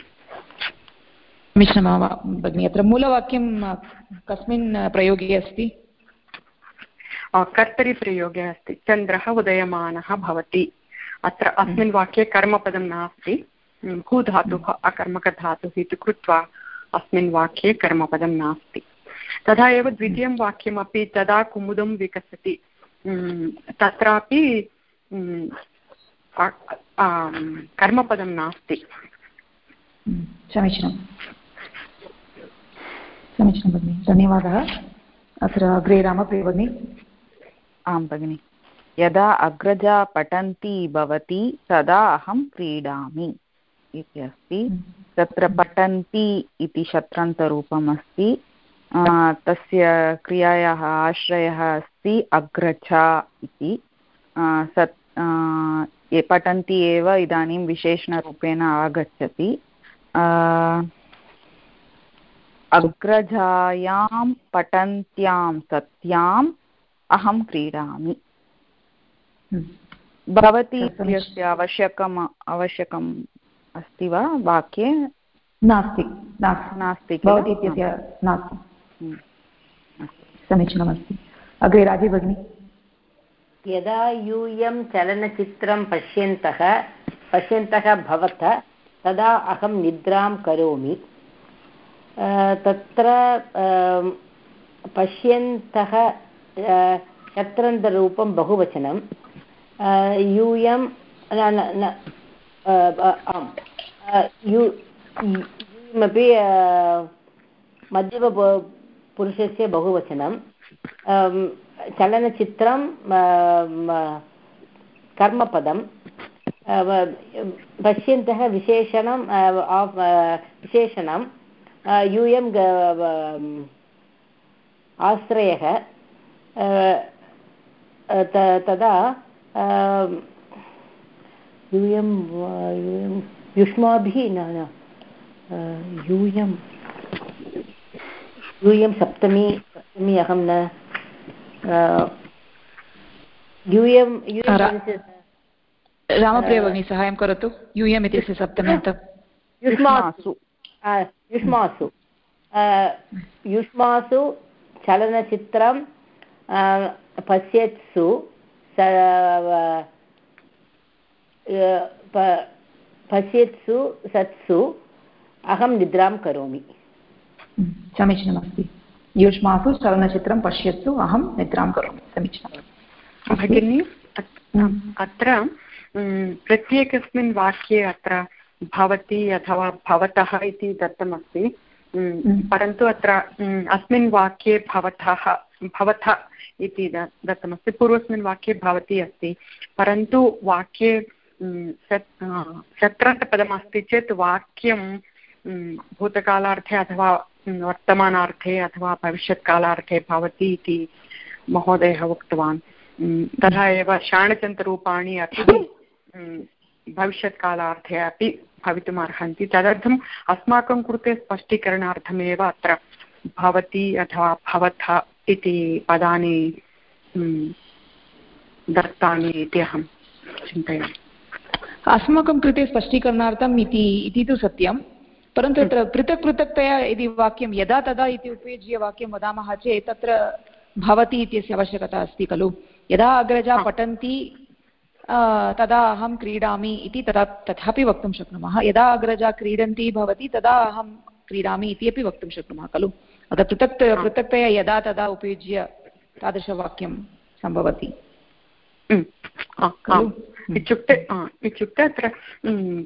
मिश्रमा भगिनि अत्र मूलवाक्यं कस्मिन् प्रयोगे अस्ति? कर्तरिप्रयोगे अस्ति। चन्द्रः उदयमानः भवति। अत्र अस्मिन् वाक्ये कर्मपदं नास्ति। भूधातुः अकर्मकधातुः इति कृत्वा अस्मिन् वाक्ये कर्मपदं नास्ति। तथा एव द्वितीयं वाक्यमपि तदा कुमुदं विकसति। तत्रापि कर्मपदं नास्ति। समीचीनं समीचीनं भगिनि। धन्यवादः। अत्र अग्रे रामप्रिय भगिनि। आं भगिनि। यदा अग्रजा पठन्ती भवति तदा अहं क्रीडामि इति अस्ति तत्र पठन्ति इति शत्रन्तरूपम् अस्ति तस्य क्रियायाः आश्रयः अस्ति अग्रजा इति। सत् ये पठन्ति एव इदानीं विशेषणरूपेण आगच्छति। अग्रजायां पठन्त्यां सत्याम् अहं क्रीडामि। भवती इत्यस्य आवश्यकम् आवश्यकम् अस्ति वा वाक्ये? नास्ति नास्ति। भवति इत्यस्य नास्ति। समीचीनमस्ति। अग्रे राज़ी भगिनी। यदा यूयं चलनचित्रं पश्यन्तः पश्यन्तः भवत तदा अहं निद्रां करोमि। तत्र पश्यन्तः शत्रन्तरूपं बहुवचनं. यूयं आम्. यू यूयमपि मध्यमपुरुषस्य बहुवचनं. चलनचित्रं कर्मपदं. पश्यन्तः विशेषणं विशेषणं. यूयं आश्रयः तदा यूयं यूयं युष्माभिः न न यूयं यूयं सप्तमी सप्तमी अहं न यूयं रामप्रिय भगिनी सहायं करोतु यूयम् इत्यस्य सप्तम्यन्तं युष्मासु युष्मासु युष्मासु चलनचित्रं पश्यत्सु पश्यत्सु सत्सु अहं निद्रां करोमि समीचीनमस्ति युष्मासु चलनचित्रं पश्यत्सु अहं निद्रां करोमि समीचीनं भगिनि अत्र प्रत्येकस्मिन् वाक्ये अत्र भवति अथवा भवतः इति दत्तमस्ति। परन्तु अत्र अस्मिन् वाक्ये भवतः भवथ इति दत्तमस्ति। पूर्वस्मिन् वाक्ये भवति अस्ति। परन्तु वाक्ये शत्रन्तपदमस्ति चेत् वाक्यं भूतकालार्थे अथवा वर्तमानार्थे अथवा भविष्यत्कालार्थे भवति इति महोदयः उक्तवान्। तथा एव शाणचन्तरूपाणि अपि भविष्यत्कालार्थे अपि भवितुम् अर्हन्ति तदर्थम् अस्माकं कृते स्पष्टीकरणार्थमेव अत्र भवति अथवा भवथ इति पदानि दत्तानि इति अहं चिन्तयामि। अस्माकं कृते स्पष्टीकरणार्थम् इति इति तु सत्यं। परन्तु तत्र पृथक् पृथक्तया यदि वाक्यं यदा तदा इति उपयुज्य वाक्यं वदामः चेत् तत्र भवति इत्यस्य आवश्यकता अस्ति खलु। यदा अग्रजा पठन्ति तदा अहं क्रीडामि इति तदा तथापि वक्तुं शक्नुमः। यदा अग्रजा क्रीडन्ती भवति तदा अहं क्रीडामि इति अपि वक्तुं शक्नुमः खलु? अतः पृथक् पृथक्तया यदा तदा उपयुज्य तादृशवाक्यं सम्भवति। इत्युक्ते इत्युक्ते अत्र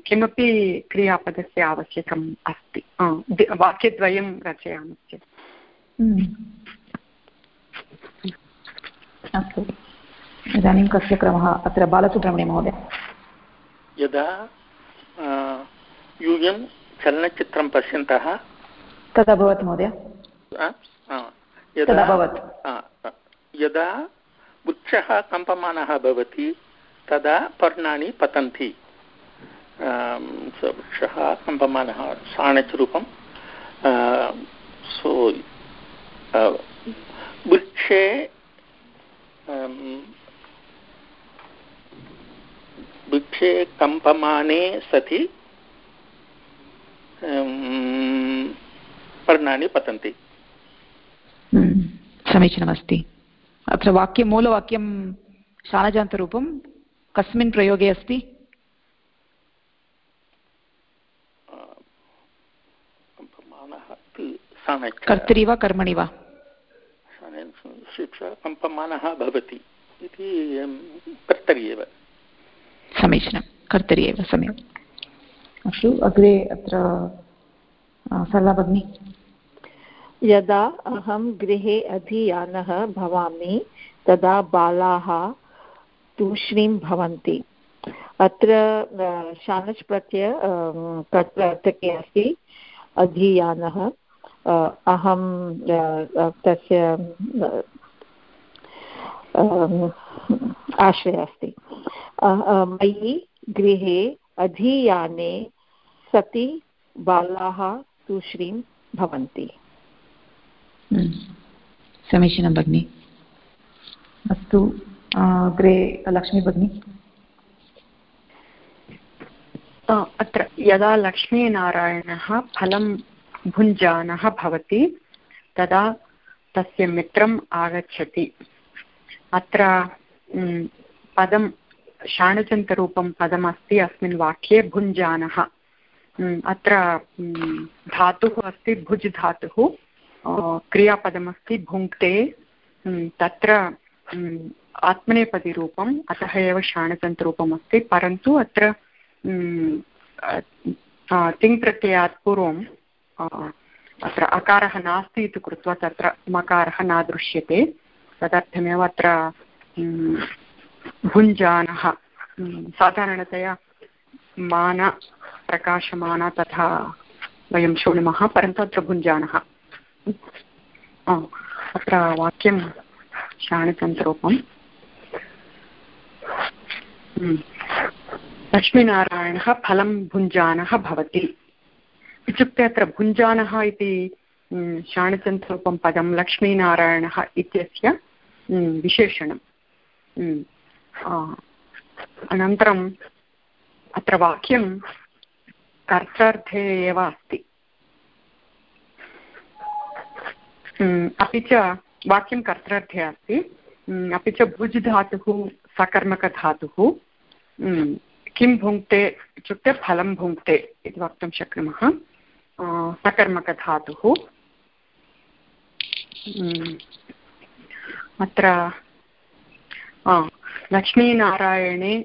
किमपि क्रियापदस्य आवश्यकम् अस्ति। वाक्यद्वयं रचयामि चेत्। अस्तु। इदानीं कस्य क्रमः? अत्र बालसुब्रह्मण्य महोदय। यदा यूयं चलनचित्रं पश्यन्तः तदभवत् महोदय। यदा वृक्षः कम्पमानः भवति तदा पर्णानि पतन्ति। वृक्षः कम्पमानः साणचरूपं सो वृक्षे वृक्षे कम्पमाने सति पर्णानि पतन्ति। समीचीनमस्ति। अत्र वाक्यं मूलवाक्यं शानजान्तरूपं कस्मिन् प्रयोगे अस्ति? कर्तरि वा कर्मणि वा? कम्पमानः भवति इति कर्तरि एव। समीचीनं कर्तरि एव सम्यक् अस्तु अग्रे अत्र सरला भगिनी यदा अहं गृहे अधियानः भवामि तदा बालाः तूष्णीं भवन्ति. अत्र शानच् प्रत्यय कर्तके अस्ति अधियानः अहं तस्य आश्रयः अस्ति. मयि गृहे अधियाने सति बालाः तूष्णीं भवन्ति। समीचीनं भगिनि। अस्तु अग्रे लक्ष्मी भगिनी। अत्र यदा लक्ष्मीनारायणः फलं भुञ्जानः भवति तदा तस्य मित्रम् आगच्छति। अत्र पदं शाणचन्तरूपं पदमस्ति अस्मिन् वाक्ये भुञ्जानः। अत्र धातुः अस्ति, भुज् धातुः। क्रियापदमस्ति भुङ्क्ते। तत्र आत्मनेपदिरूपम्, अतः एव शाणतन्तरूपम् अस्ति परन्तु अत्र तिङ्प्रत्ययात् पूर्वं अत्र अकारः नास्ति इति कृत्वा तत्र मकारः न दृश्यते तदर्थमेव अत्र भुञ्जानः। साधारणतया मान प्रकाशमान तथा वयं शृणुमः परन्तु अत्र भुञ्जानः। अत्र वाक्यं शाणतन्तरूपम्। लक्ष्मीनारायणः फलं भुञ्जानः भवति। इत्युक्ते अत्र भुञ्जानः इति शाणचन्द्रूपं पदं लक्ष्मीनारायणः इत्यस्य विशेषणम्। अनन्तरम् अत्र वाक्यं कर्तार्थे एव अस्ति अपि च वाक्यं कर्त्रार्थे अस्ति अपि च भुज् धातुः सकर्मकधातुः किं भुङ्क्ते इत्युक्ते फलं भुङ्क्ते इति वक्तुं शक्नुमः सकर्मकधातुः अत्र लक्ष्मीनारायणे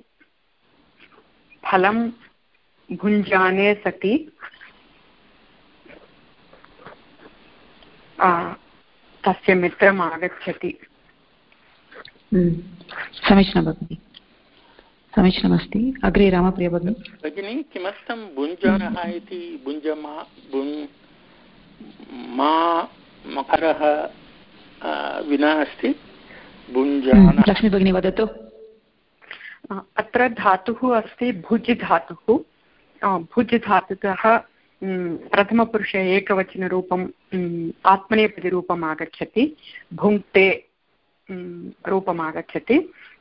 फलं भुञ्जाने सति। तस्य मित्रम् आगच्छति। समीचीनं भगिनि। समीचीनमस्ति। अग्रे रामप्रिय भगिनि। भगिनि किमर्थं भुञ्जनः इति? भुञ्जमा भुञ् मा मकरः विना अस्ति? भुञ्जान। लक्ष्मी भगिनी वदतु। अत्र धातुः अस्ति भुज् धातुः भुज् धातुतः प्रथमपुरुषे एकवचनरूपम् आत्मनेपदिरूपम् आगच्छति। भुङ्क्ते रूपम् आगच्छति।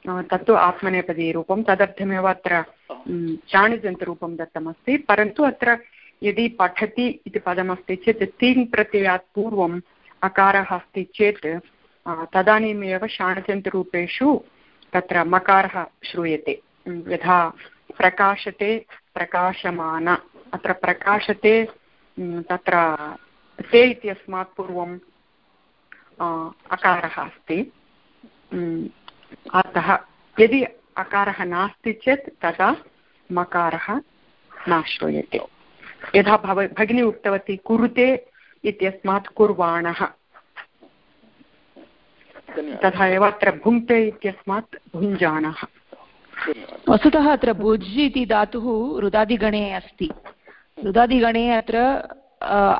तत्तु आत्मनेपदीरूपं तदर्थमेव अत्र चाणिजन्तरूपं दत्तमस्ति। परन्तु अत्र यदि पठति इति पदमस्ति चेत् तिङ् प्रत्ययात् पूर्वम् अकारः अस्ति चेत् तदानीमेव शाणजन्तरूपेषु तत्र मकारः श्रूयते। यथा प्रकाशते प्रकाशमान। अत्र प्रकाशते तत्र ते इत्यस्मात् पूर्वम् अकारः अस्ति। अतः यदि अकारः नास्ति चेत् तदा मकारः न श्रूयते। यथा भव, भगिनी उक्तवती कुरुते इत्यस्मात् कुर्वाणः। तथा एव अत्र भुङ्क्ते इत्यस्मात् भुञ्जानः। वस्तुतः अत्र भुज् इति धातुः रुदादिगणे अस्ति। रुदादिगणे अत्र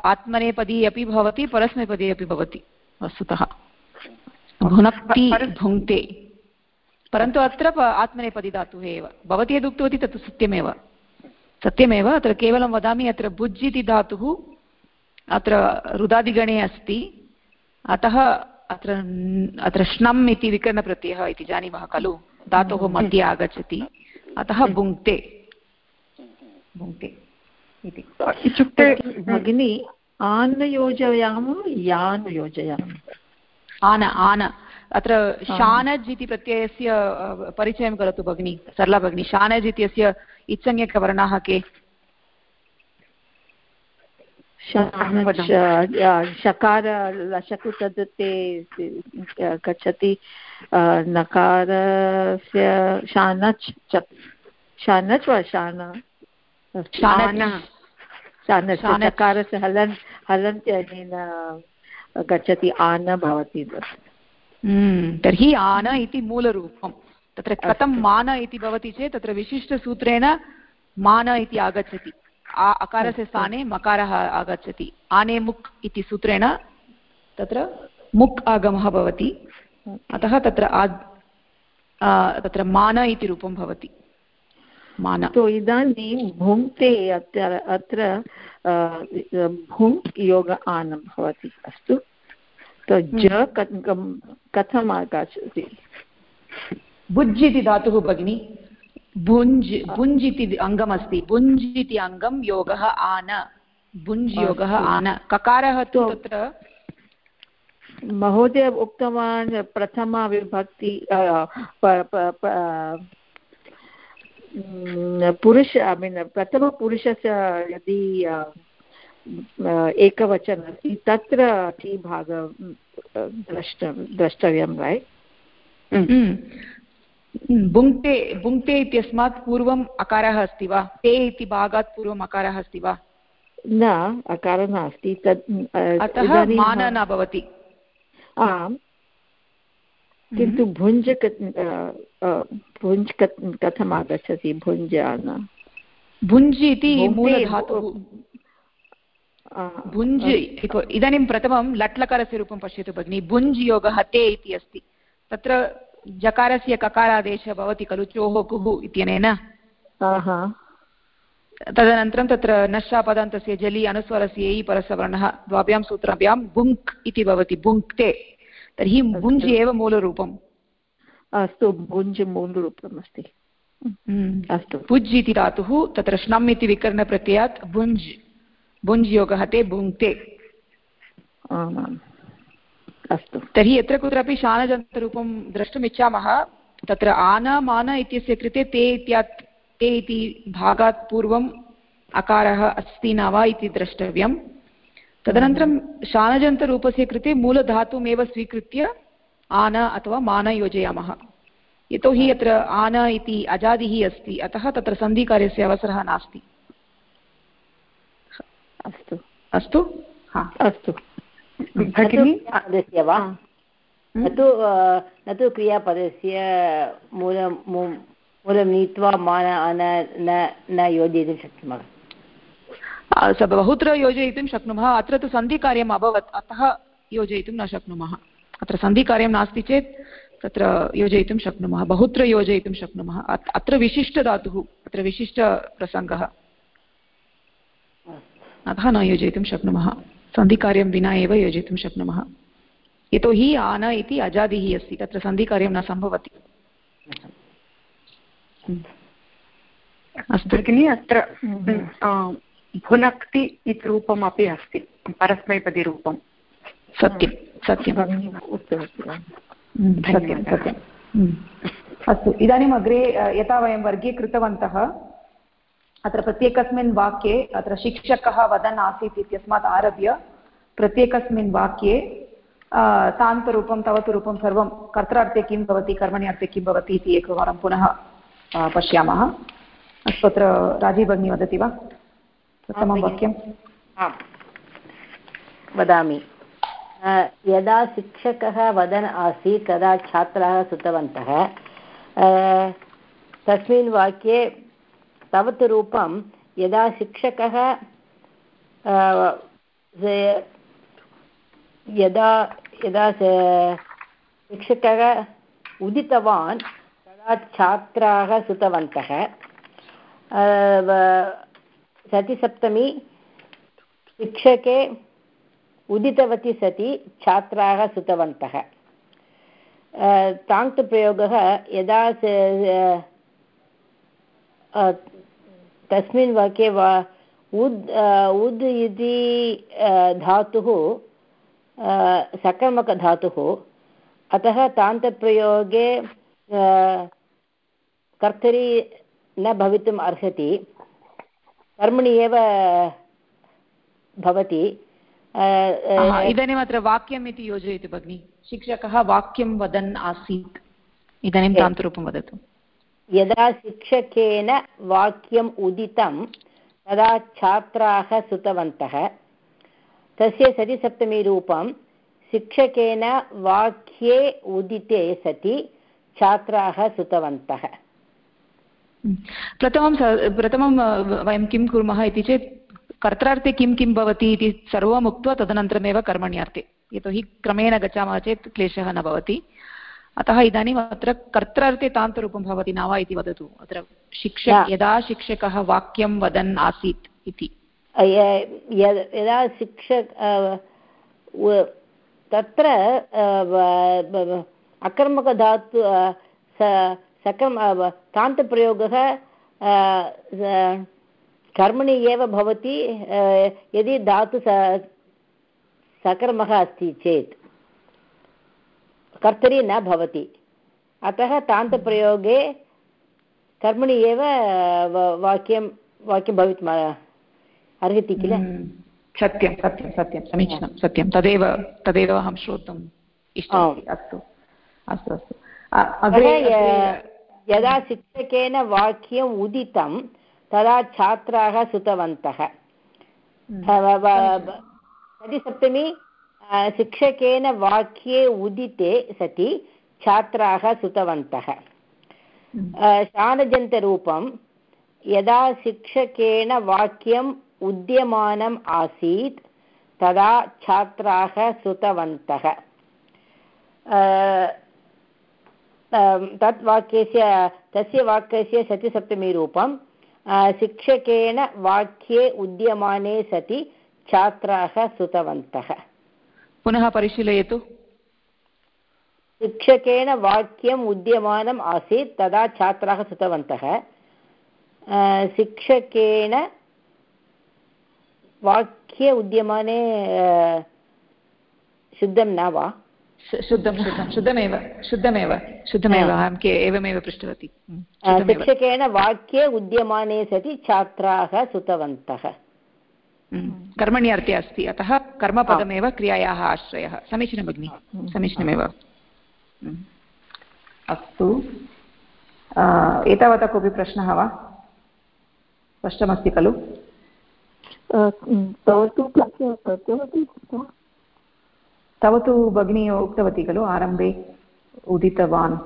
आत्मनेपदी अपि भवति परस्मैपदी अपि भवति वस्तुतः भुनक्ति भुङ्क्ते। परन्तु अत्र आत्मनेपदी धातुः एव। भवती यद् उक्तवती तत् सत्यमेव। सत्यमेव अत्र केवलं वदामि अत्र भुज् इति धातुः अत्र रुदादिगणे अस्ति। अतः अत्र अत्र श्नम् इति विकरणप्रत्ययः इति जानीमः खलु? धातोः मध्ये आगच्छति। अतः भुङ्क्ते। भुङ्क्ते। इति। इत्युक्ते भगिनी आन् योजयामः यान् योजयामः? आन आन। अत्र शानज् इति प्रत्ययस्य परिचयं करोतु भगिनी सरला भगिनी। शानज् इत्यस्य इत्संज्ञकवर्णाः के? शकार लशकु तद् ते गच्छति नकारस्य शानच् शानच् वा शान? शानकारस्य हलन् हलन्ति अनेन गच्छति आन भवति तर्हि आन इति मूलरूपं। तत्र कथं मान इति भवति चेत् तत्र विशिष्टसूत्रेण मान इति आगच्छति। अकारस्य स्थाने मकारः आगच्छति। आने मुक् इति सूत्रेण तत्र मुक् आगमः भवति। अतः तत्र तत्र मान इति रूपं भवति। मान। तो इदानीं भुङ्क्ते अत्र अत्र भुङ्क् योग आनं भवति। अस्तु। तो ज कथम् आगच्छति? भुज् इति धातुः भगिनि। भुञ्ज् भुञ्ज् इति अङ्गमस्ति। भुञ्ज् इति अङ्गं योगः आन। भुञ्ज् योगः आन। ककारः तु तत्र महोदय उक्तवान् प्रथमा विभक्ति पुरुष ऐ मीन् प्रथमपुरुषस्य यदि एकवचन अस्ति तत्र टी भाग द्रष्ट द्रष्टव्यं वै भुङ्क्ते भुङ्क्ते इत्यस्मात् पूर्वम् अकारः अस्ति वा? ते इति भागात् पूर्वम् अकारः अस्ति वा? न अकारः नास्ति. तत् अतः मान न भवति। आम्। किन्तु भुञ्ज भुञ्ज् कथम् आगच्छति भुञ्जान भुञ्ज् इति मूलधातुः भुञ्ज् इदानीं प्रथमं लट्लकारस्य रूपं पश्यतु भगिनि। भुञ्ज् योगः ते इति अस्ति। तत्र जकारस्य ककारादेशः भवति खलु? चोः कुः इत्यनेन? तदनन्तरं तत्र नश्शापदान्तस्य जलि अनुस्वरस्य एयि परसवर्णः द्वाभ्यां सूत्राभ्यां बुङ्क् इति भवति बुङ्क्ते तर्हि भुञ्ज् एव मूलरूपम्। अस्तु भुञ्ज् मूलरूपम् अस्ति हम्म। अस्तु। भुज् इति धातुः तत्र श्नम् इति विकरणप्रत्ययात् भुञ्ज्। भुञ्ज् योगः ते भुङ्क्ते। अस्तु। तर्हि यत्र कुत्रापि शानजन्तरूपं द्रष्टुमिच्छामः तत्र आन मान इत्यस्य कृते ते इत्यात् ते इति भागात् पूर्वम् अकारः अस्ति न वा इति द्रष्टव्यं तदनन्तरं शानजन्तरूपस्य कृते मूलधातुमेव स्वीकृत्य आन अथवा मान योजयामः। यतोहि अत्र आन इति अजादिः अस्ति अतः तत्र सन्धिकार्यस्य अवसरः नास्ति। अस्तु। अस्तु? हा। अस्तु। पदस्य वा न तु न तु क्रियापदस्य मूलं मूलं नीत्वा मान न योजयितुं शक्नुमः। बहुत्र योजयितुं शक्नुमः अत्र तु सन्धिकार्यम् अभवत् अतः योजयितुं न शक्नुमः। अत्र सन्धिकार्यं नास्ति चेत् तत्र योजयितुं शक्नुमः बहुत्र योजयितुं शक्नुमः। अत्र विशिष्टधातुः अत्र विशिष्टप्रसङ्गः। अतः न योजयितुं शक्नुमः। सन्धिकार्यं विना एव योजयितुं शक्नुमः। यतोहि आन इति अजादिः अस्ति तत्र सन्धिकार्यं न सम्भवति। अस्तु। भगिनि अत्र भुनक्ति इति रूपमपि अस्ति परस्मैपदिरूपं सत्यं सत्यं। सत्यं सत्यम् अस्तु इदानीम् अग्रे यथा वयं वर्गे कृतवन्तः अत्र प्रत्येकस्मिन् वाक्ये अत्र शिक्षकः वदन् आसीत् इत्यस्मात् आरभ्य प्रत्येकस्मिन् वाक्ये तान्तरूपं तवतु रूपं सर्वं कर्त्रार्थे किं भवति कर्मणि अर्थे किं भवति इति एकवारं पुनः पश्यामः। अस्तु अत्र राजीव भगिनी वदति वा? प्रथमं वाक्यं वदामि। यदा शिक्षकः वदन् आसीत् तदा छात्राः श्रुतवन्तः। तस्मिन् वाक्ये तावत् रूपं यदा शिक्षकः यदा यदा शिक्षकः उदितवान् तदा छात्राः श्रुतवन्तः सतिसप्तमी शिक्षके उदितवती सति छात्राः श्रुतवन्तः ताङ्क् प्रयोगः यदा तस्मिन् वाक्ये वा उद् उद् इति धातुः सकर्मकधातुः अतः तान्तप्रयोगे कर्तरि न भवितुम् अर्हति कर्मणि एव भवति इदानीम् अत्र वाक्यम् इति योजयतु भगिनि। शिक्षकः वाक्यं वदन् आसीत्। इदानीं तान्तरूपं वदतु। यदा शिक्षकेन वाक्यम् उदितं, तदा छात्राः श्रुतवन्तः। तस्य सतिसप्तमीरूपं शिक्षकेन वाक्ये उदिते सति छात्राः श्रुतवन्तः। प्रथमं प्रथमं वयं किं कुर्मः इति चेत्, कर्त्रार्थे किं किं भवति इति सर्वम् उक्त्वा तदनन्तरमेव कर्मण्यार्थे। यतोहि क्रमेण गच्छामः चेत् क्लेशः न भवति। अतः इदानीम् अत्र कर्त्रार्थे तान्तरूपं भवति न वा इति वदतु। अत्र शिक्षक यदा शिक्षकः वाक्यं वदन् आसीत् इति। यदा शिक्षक तत्र अकर्मकधातु सकर्म तान्तप्रयोगः कर्मणि एव भवति यदि धातु सकर्मः अस्ति चेत्। कर्तरि न भवति। अतः तान्तप्रयोगे कर्मणि एव वाक्यं वाक्यं भवितुम् अर्हति किल? हम्म, सत्यं सत्यं सत्यं समीचीनं सत्यं। तदेव तदेव अहं श्रोतुम् इच्छामि अस्तु अस्तु अस्तु। यदा शिक्षकेन वाक्यम् उदितं तदा छात्राः श्रुतवन्तः। हम्म, सप्तमी शिक्षकेन वाक्ये उदिते सति छात्राः श्रुतवन्तः। शानजन्तरूपं यदा शिक्षकेन वाक्यम् उद्यमानम् आसीत् तदा छात्राः श्रुतवन्तः तत् वाक्यस्य तस्य वाक्यस्य सतिसप्तमीरूपं शिक्षकेन वाक्ये उद्यमाने सति छात्राः श्रुतवन्तः पुनः परिशीलयतु। शिक्षकेन वाक्यम् उद्यमानम् आसीत् तदा छात्राः श्रुतवन्तः। शिक्षकेन वाक्ये उद्यमाने शुद्धं न वा? शुद्धं शुद्धं शुद्धमेव शुद्धमेव शुद्धमेव अहं के एवमेव पृष्टवती। शिक्षकेन वाक्ये उद्यमाने सति छात्राः श्रुतवन्तः। कर्मणि अर्थे अस्ति। अतः कर्मपदमेव क्रियायाः आश्रयः। समीचीनं भगिनि। समीचीनमेव। अस्तु। एतावता कोऽपि प्रश्नः वा? स्पष्टमस्ति खलु? तव तु भगिनी उक्तवती खलु? आरम्भे उदितवान्।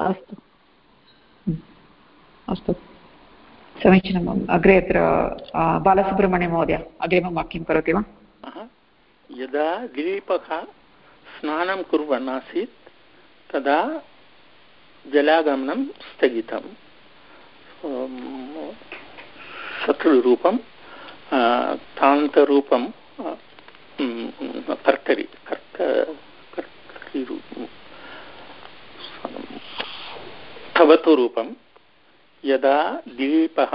अस्तु। अस्तु। समीचीनम्. अग्रे अत्र बालसुब्रह्मण्यमहोदय अग्रिमं वाक्यं करोति वा? यदा दिलीपः स्नानं कुर्वन् आसीत्, तदा जलागमनं स्थगितं शत्रुरूपं तान्तरूपं कर्तरि कर्त कर्तरिरूपं भवतु रूपं यदा दिलीपः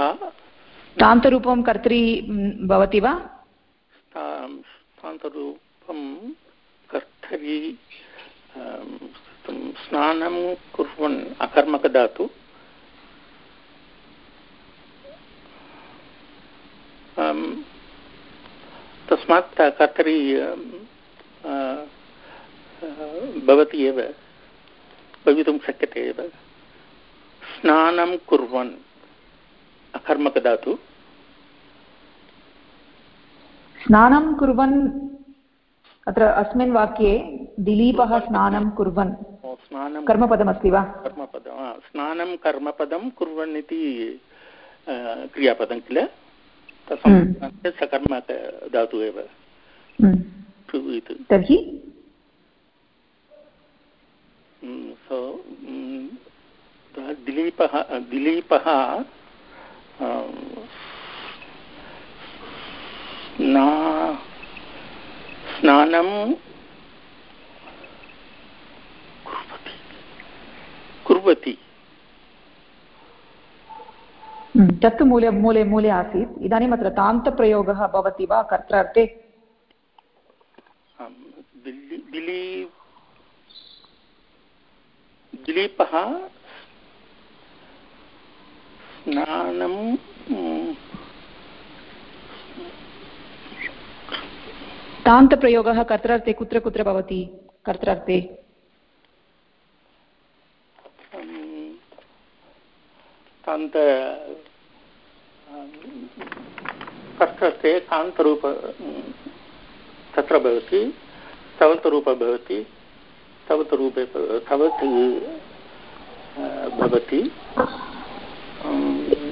तान्तरूपं कर्तरि भवति वा? तान्तरूपं कर्तरि स्नानं कुर्वन् अकर्मकदातु तस्मात् कर्तरि भवति एव भवितुं शक्यते एव। स्नानं कुर्वन्। अकर्मकदातु स्नानं कुर्वन् अत्र अस्मिन् वाक्ये दिलीपः स्नानं कुर्वन्। स्नानं कर्मपदमस्ति वा? कर्मपदं स्नानं कर्मपदं कुर्वन् इति क्रियापदं किल? सकर्म धातु एव। तर्हि? सो दिलीपः दिलीपः ना स्नानं कुर्वति। तत्तु मूले मूले मूले आसीत्। इदानीम् अत्र तान्तप्रयोगः भवति वा कर्त्रार्थे? दिलीपः स्नानं तान्तप्रयोगः कर्त्रार्थे कुत्र कुत्र भवति कर्त्रार्थे तान्त कर्त्रार्थे कान्तरूप तत्र भवति तवन्तरूप भवति तवतरूपे तवत् भवति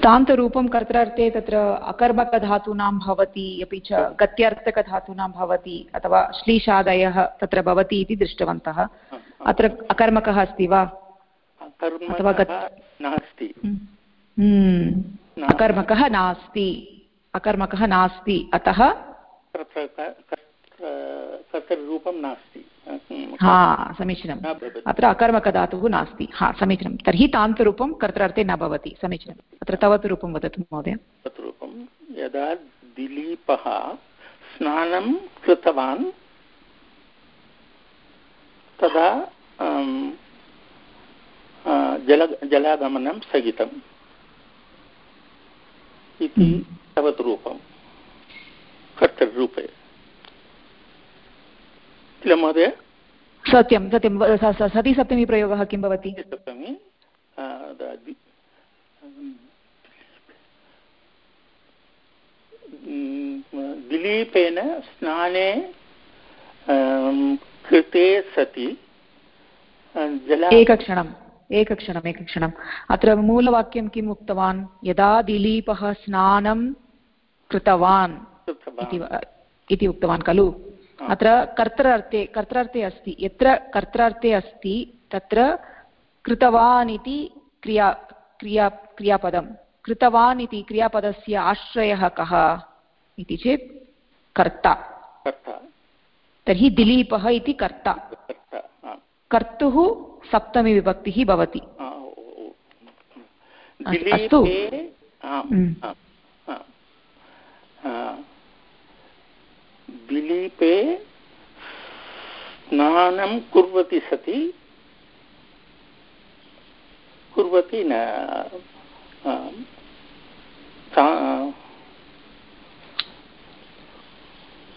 तान्तरूपं कर्त्रार्थे तत्र अकर्मकधातूनां भवति अपि च गत्यर्थकधातूनां भवति अथवा श्लीषादयः तत्र भवति इति दृष्टवन्तः। अत्र अकर्मकः अस्ति वा? अथवा नास्ति। अकर्मकः नास्ति। अकर्मकः नास्ति। अतः कर्तरिरूपं नास्ति। हा समीचीनम्। अत्र अकर्मकधातुः नास्ति। हा समीचीनं तर्हि तान्तरूपं कर्तरार्थे न भवति। समीचीनम्। अत्र तवतु रूपं वदतु महोदय। तत् रूपं यदा दिलीपः स्नानं कृतवान् तदा जल जलागमनं स्थगितम् इति तवत् रूपं। कर्तृरूपे किल महोदय? सत्यं सत्यं सति सप्तमी प्रयोगः किं भवति? सप्तमी दिलीपेन स्नाने कृते सति एकक्षणम् एकक्षणम् एकक्षणम्। अत्र मूलवाक्यं किम् उक्तवान्? यदा दिलीपः स्नानं कृतवान् इति उक्तवान् खलु? अत्र कर्त्रार्थे कर्त्रार्थे अस्ति। यत्र कर्त्रार्थे अस्ति तत्र कृतवान् इति क्रिया क्रिया क्रियापदं। कृतवान् इति क्रियापदस्य आश्रयः कः इति चेत् कर्ता। तर्हि दिलीपः इति कर्ता। कर्ता सप्तमी विभक्तिः भवति। हा, अस्तु। दिलीपे स्नानं कुर्वति सति। कुर्वति न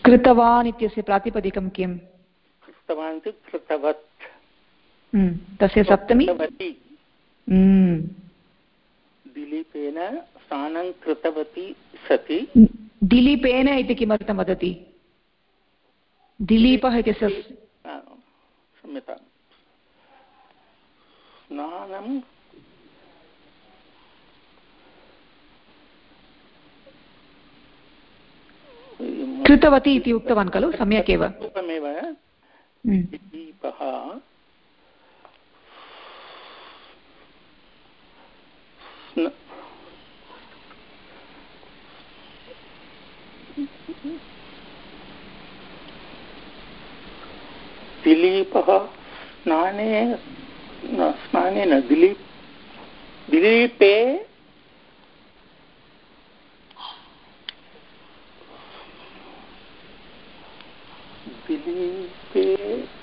कृतवान् इत्यस्य प्रातिपदिकं किम्? कृतवान् इति कृतवत्। हम्म, तस्य सप्तमी? हम्म, दिलीपेन स्नानं कृतवती सति। दिलीपेन इति किमर्थं वदति? दिलीपः क्षम्यतां स्नानं कृतवती इति उक्तवान् खलु? सम्यक् एव। दिलीपः दिलीपः स्नाने न स्नाने न दिलीप दिलीपे दिलीपे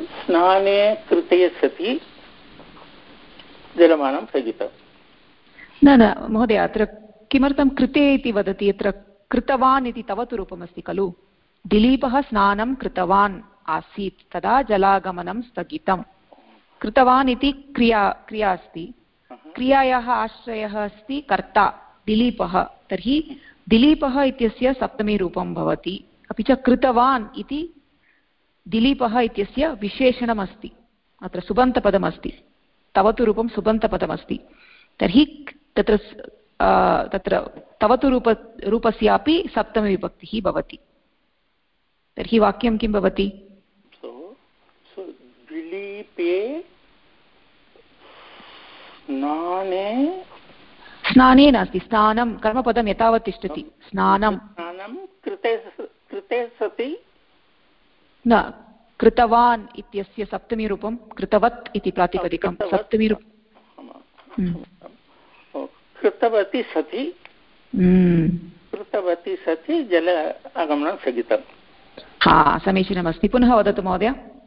स्नाने कृते सति जलमानं स्थगितम् न न महोदय अत्र किमर्थं कृते इति वदति अत्र कृतवान् इति तव तु रूपमस्ति खलु दिलीपः स्नानं कृतवान् आसीत् तदा जलागमनं स्थगितं कृतवान् इति क्रिया क्रिया अस्ति। क्रियायाः आश्रयः अस्ति कर्ता दिलीपः। तर्हि दिलीपः इत्यस्य सप्तमीरूपं भवति। अपि च कृतवान् इति दिलीपः इत्यस्य विशेषणमस्ति। अत्र सुबन्तपदमस्ति। तव तु रूपं सुबन्तपदमस्ति। तर्हि तत्र तत्र तव तु रूप रूपस्यापि सप्तमविभक्तिः भवति। तर्हि वाक्यं किं भवति? दिलीपे स्नाने स्नाने नास्ति स्नानं कर्मपदं यथावत् तिष्ठति स्नानं। स्नानं कृते कृते सति? न कृतवान् इत्यस्य सप्तमीरूपं कृतवत् इति प्रातिपदिकं। सप्तमीरूप कृतवती सति? हम्म। कृतवती सति जल आगमनं स्थगितम्। हा समीचीनमस्ति। पुनः वदतु महोदय।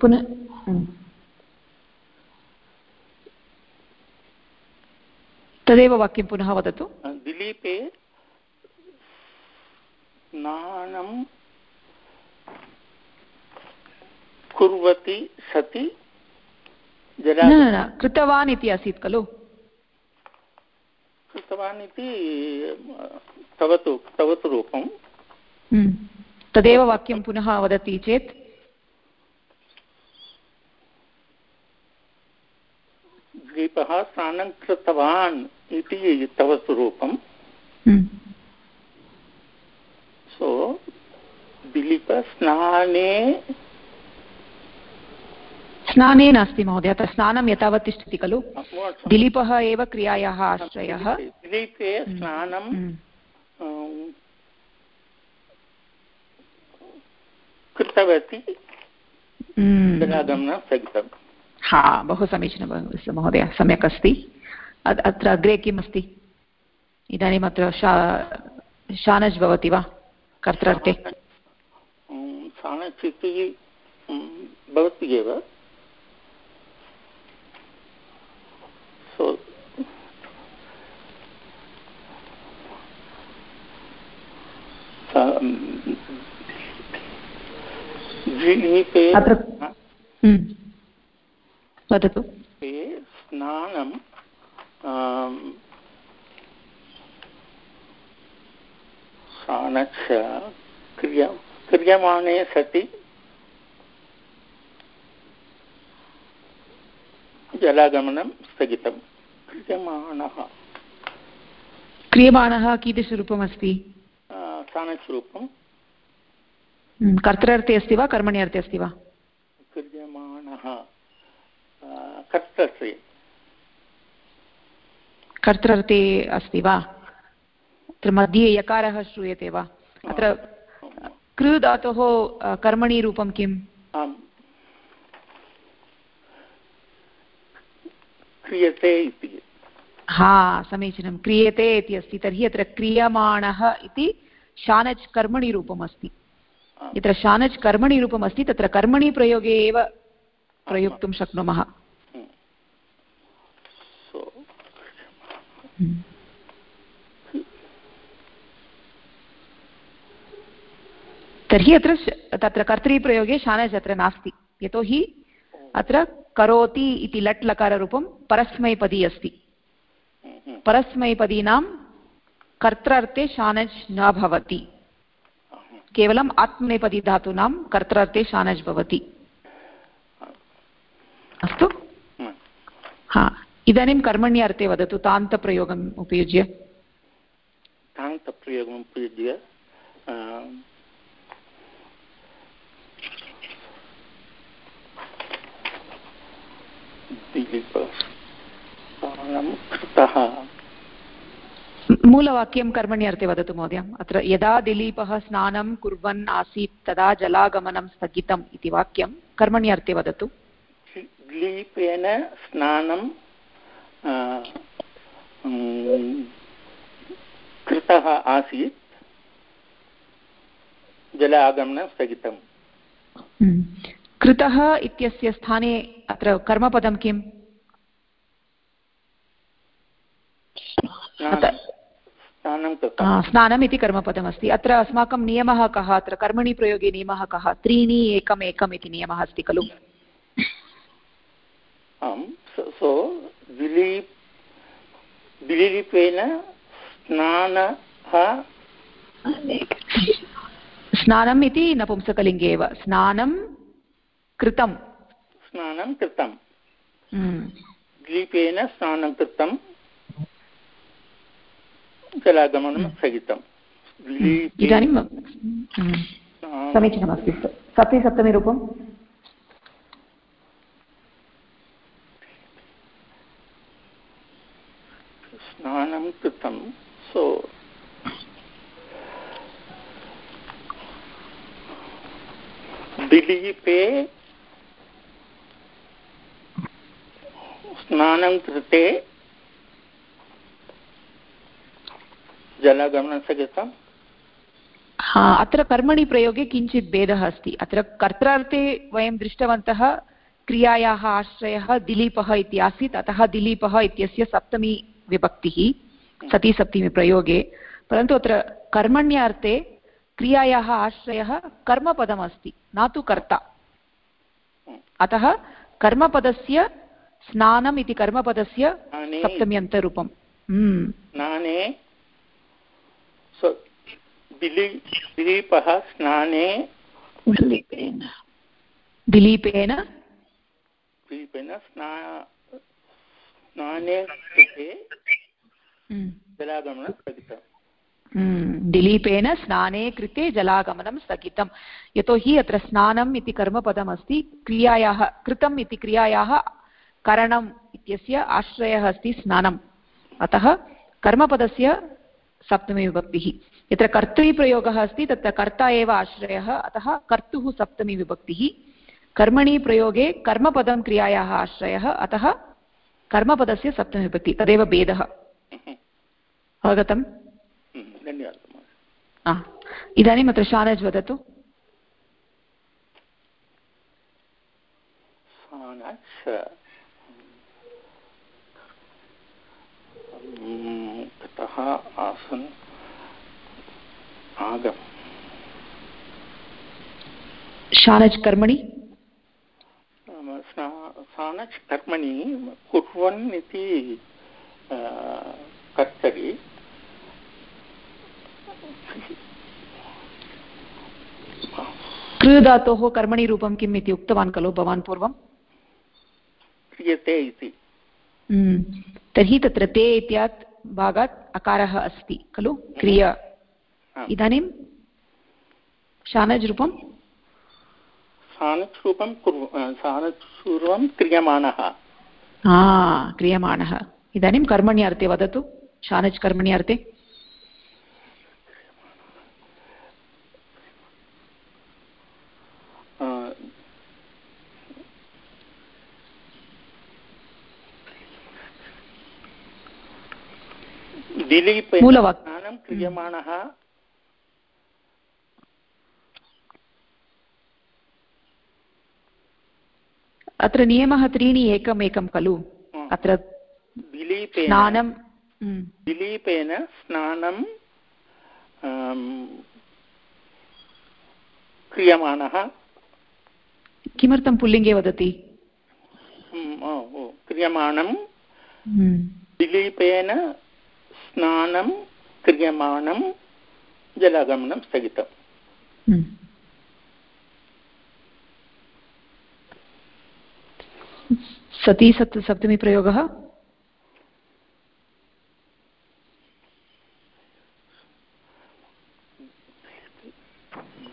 पुनः हम्म। तदेव वाक्यं पुनः वदतु दिलीपे स्नानं कुर्वती सति न न कृतवान् इति आसीत् खलु कृतवान् इति तव तु तव तु रूपं हम्म। तदेव वाक्यं पुनः वदति चेत् दीपः स्नानं कृतवान् इति तव रूपं हम्म। सो दिलीप स्नाने स्नाने नास्ति महोदय अत्र स्नानं यावत् तिष्ठति खलु। दिलीपः एव क्रियायाः आश्रयः। दिलीपे स्नानं हम्म। अं, कृतवती। हम्म। स्थगितम् हा बहु समीचीनं महोदय सम्यक् अस्ति। अत्र अग्रे किम् अस्ति इदानीम् अत्र शा शानज् भवति वा? कर्त्रार्थे भवति एव। अत्र। वदतु। स्नानं आम्, स्नानच्च क्रिया क्रियमाणे सति। जलागमनं स्थगितं। क्रियमाणः। क्रियमाणः कीदृशरूपमस्ति? आ, स्नानस्वरूपं हम्म, कर्तृर्थे अस्ति वा कर्मणि अर्थे अस्ति वा? क्रियमाणः। कर्तृ कर्तृर्थे अस्ति वा? अत्र मध्ये यकारः श्रूयते वा? अत्र कृ धातोः कर्मणि रूपं किम्? क्रियते इति। हा समीचीनं। क्रियते इति अस्ति। तर्हि अत्र क्रियमाणः इति शानच् कर्मणि रूपम् अस्ति। यत्र शानच् कर्मणि रूपम् अस्ति तत्र कर्मणि प्रयोगे एव प्रयोक्तुं शक्नुमः। तर्हि अत्र तत्र कर्तृप्रयोगे शानच् अत्र नास्ति। यतोहि अत्र करोति इति लट् लकाररूपं परस्मैपदी अस्ति। परस्मैपदीनां कर्त्रार्थे शानज् न भवति। केवलम् आत्मनेपदी धातूनां कर्त्रार्थे शानज् भवति। अस्तु? हा। इदानीं कर्मण्यर्थे वदतु तान्तप्रयोगम् उपयुज्य। तान्तप्रयोगम् उपयुज्य कृतः मूलवाक्यं कर्मण्यर्थे वदतु महोदय। अत्र यदा दिलीपः स्नानं कुर्वन् आसीत् तदा जलागमनं स्थगितम् इति वाक्यं कर्मण्यर्थे वदतु। दिलीपेन स्नानं कृतः आसीत् जलागमनं स्थगितम्। हम्म। कृतः इत्यस्य स्थाने अत्र कर्मपदं किम्? स्नानम् इति कर्मपदमस्ति। अत्र अस्माकं नियमः कः? अत्र कर्मणि प्रयोगे नियमः कः? त्रीणि एकम् एकम् इति नियमः अस्ति खलु? सो दिलीपेन स्नानः स्नानम् इति नपुंसकलिङ्गे एव। स्नानं कृतं स्नानं कृतं हम्म। द्वीपेन स्नानं कृतं जलागमनं हम्म। स्थगितम्। इदानीं हम्म। समीचीनमस्ति। सप्तमीरूपं स्नानं कृतं सो दिलीपे स्नानं कृते जलगमनस्य हा, अत्र कर्मणि प्रयोगे किञ्चित् भेदः अस्ति। अत्र कर्त्रार्थे वयं दृष्टवन्तः क्रियायाः आश्रयः दिलीपः इति आसीत्, अतः दिलीपः इत्यस्य सप्तमी विभक्तिः। सती सप्तमी प्रयोगे। परन्तु अत्र कर्मण्यार्थे क्रियायाः आश्रयः कर्मपदमस्ति न तु कर्ता। अतः कर्मपदस्य स्नानम् इति कर्मपदस्य सप्तम्यन्तरूपं स्नाने दिलीपः स्नाने दिलीपेन। दिलीपेन? दिलीपेन स्नाने कृते जलागमनं स्थगितम्। दिलीपेन स्नाने कृते जलागमनं स्थगितं यतोहि अत्र स्नानम् इति कर्मपदमस्ति क्रियायाः कृतम् इति क्रियायाः करणम् इत्यस्य आश्रयः अस्ति स्नानम्। अतः कर्मपदस्य सप्तमीविभक्तिः यत्र कर्तृप्रयोगः अस्ति तत्र कर्ता एव आश्रयः। अतः कर्तुः सप्तमीविभक्तिः कर्मणि प्रयोगे कर्मपदं क्रियायाः आश्रयः। अतः कर्मपदस्य सप्तमीविभक्तिः तदेव भेदः। अवगतम् धन्यवादः इदानीम् अत्र शानज् वदतु। ततः आसन् आगम्। शानज् कर्मणि? सानच् कर्मणि कुर्वन् इति कर्तरि। कृधातोः कर्मणि रूपं किम् इति उक्तवान् खलु भवान् पूर्वं? क्रियते इति। हम्म। तर्हि तत्र ते इत्यात् भागात् अकारः अस्ति खलु? क्रिय। इदानीं शानज् रूपं? क्रियमाणः। क्रियमाणः। इदानीं कर्मणि अर्थे वदतु। शानच् कर्मणि अर्थे। मूलवाक् स्नानं क्रियमाणः। अत्र नियमः त्रीणि एकम् एकं खलु। अत्र स्नानं हम्म, दिलीपेन स्नानं क्रियमाणः। किमर्थं पुल्लिङ्गे वदति? हम्म, क्रियमाणं। हम्म, दिलीपेन स्नानं क्रियमाणं जलागमनं स्थगितम् हम्म। सती सप्त सप्तमीप्रयोगः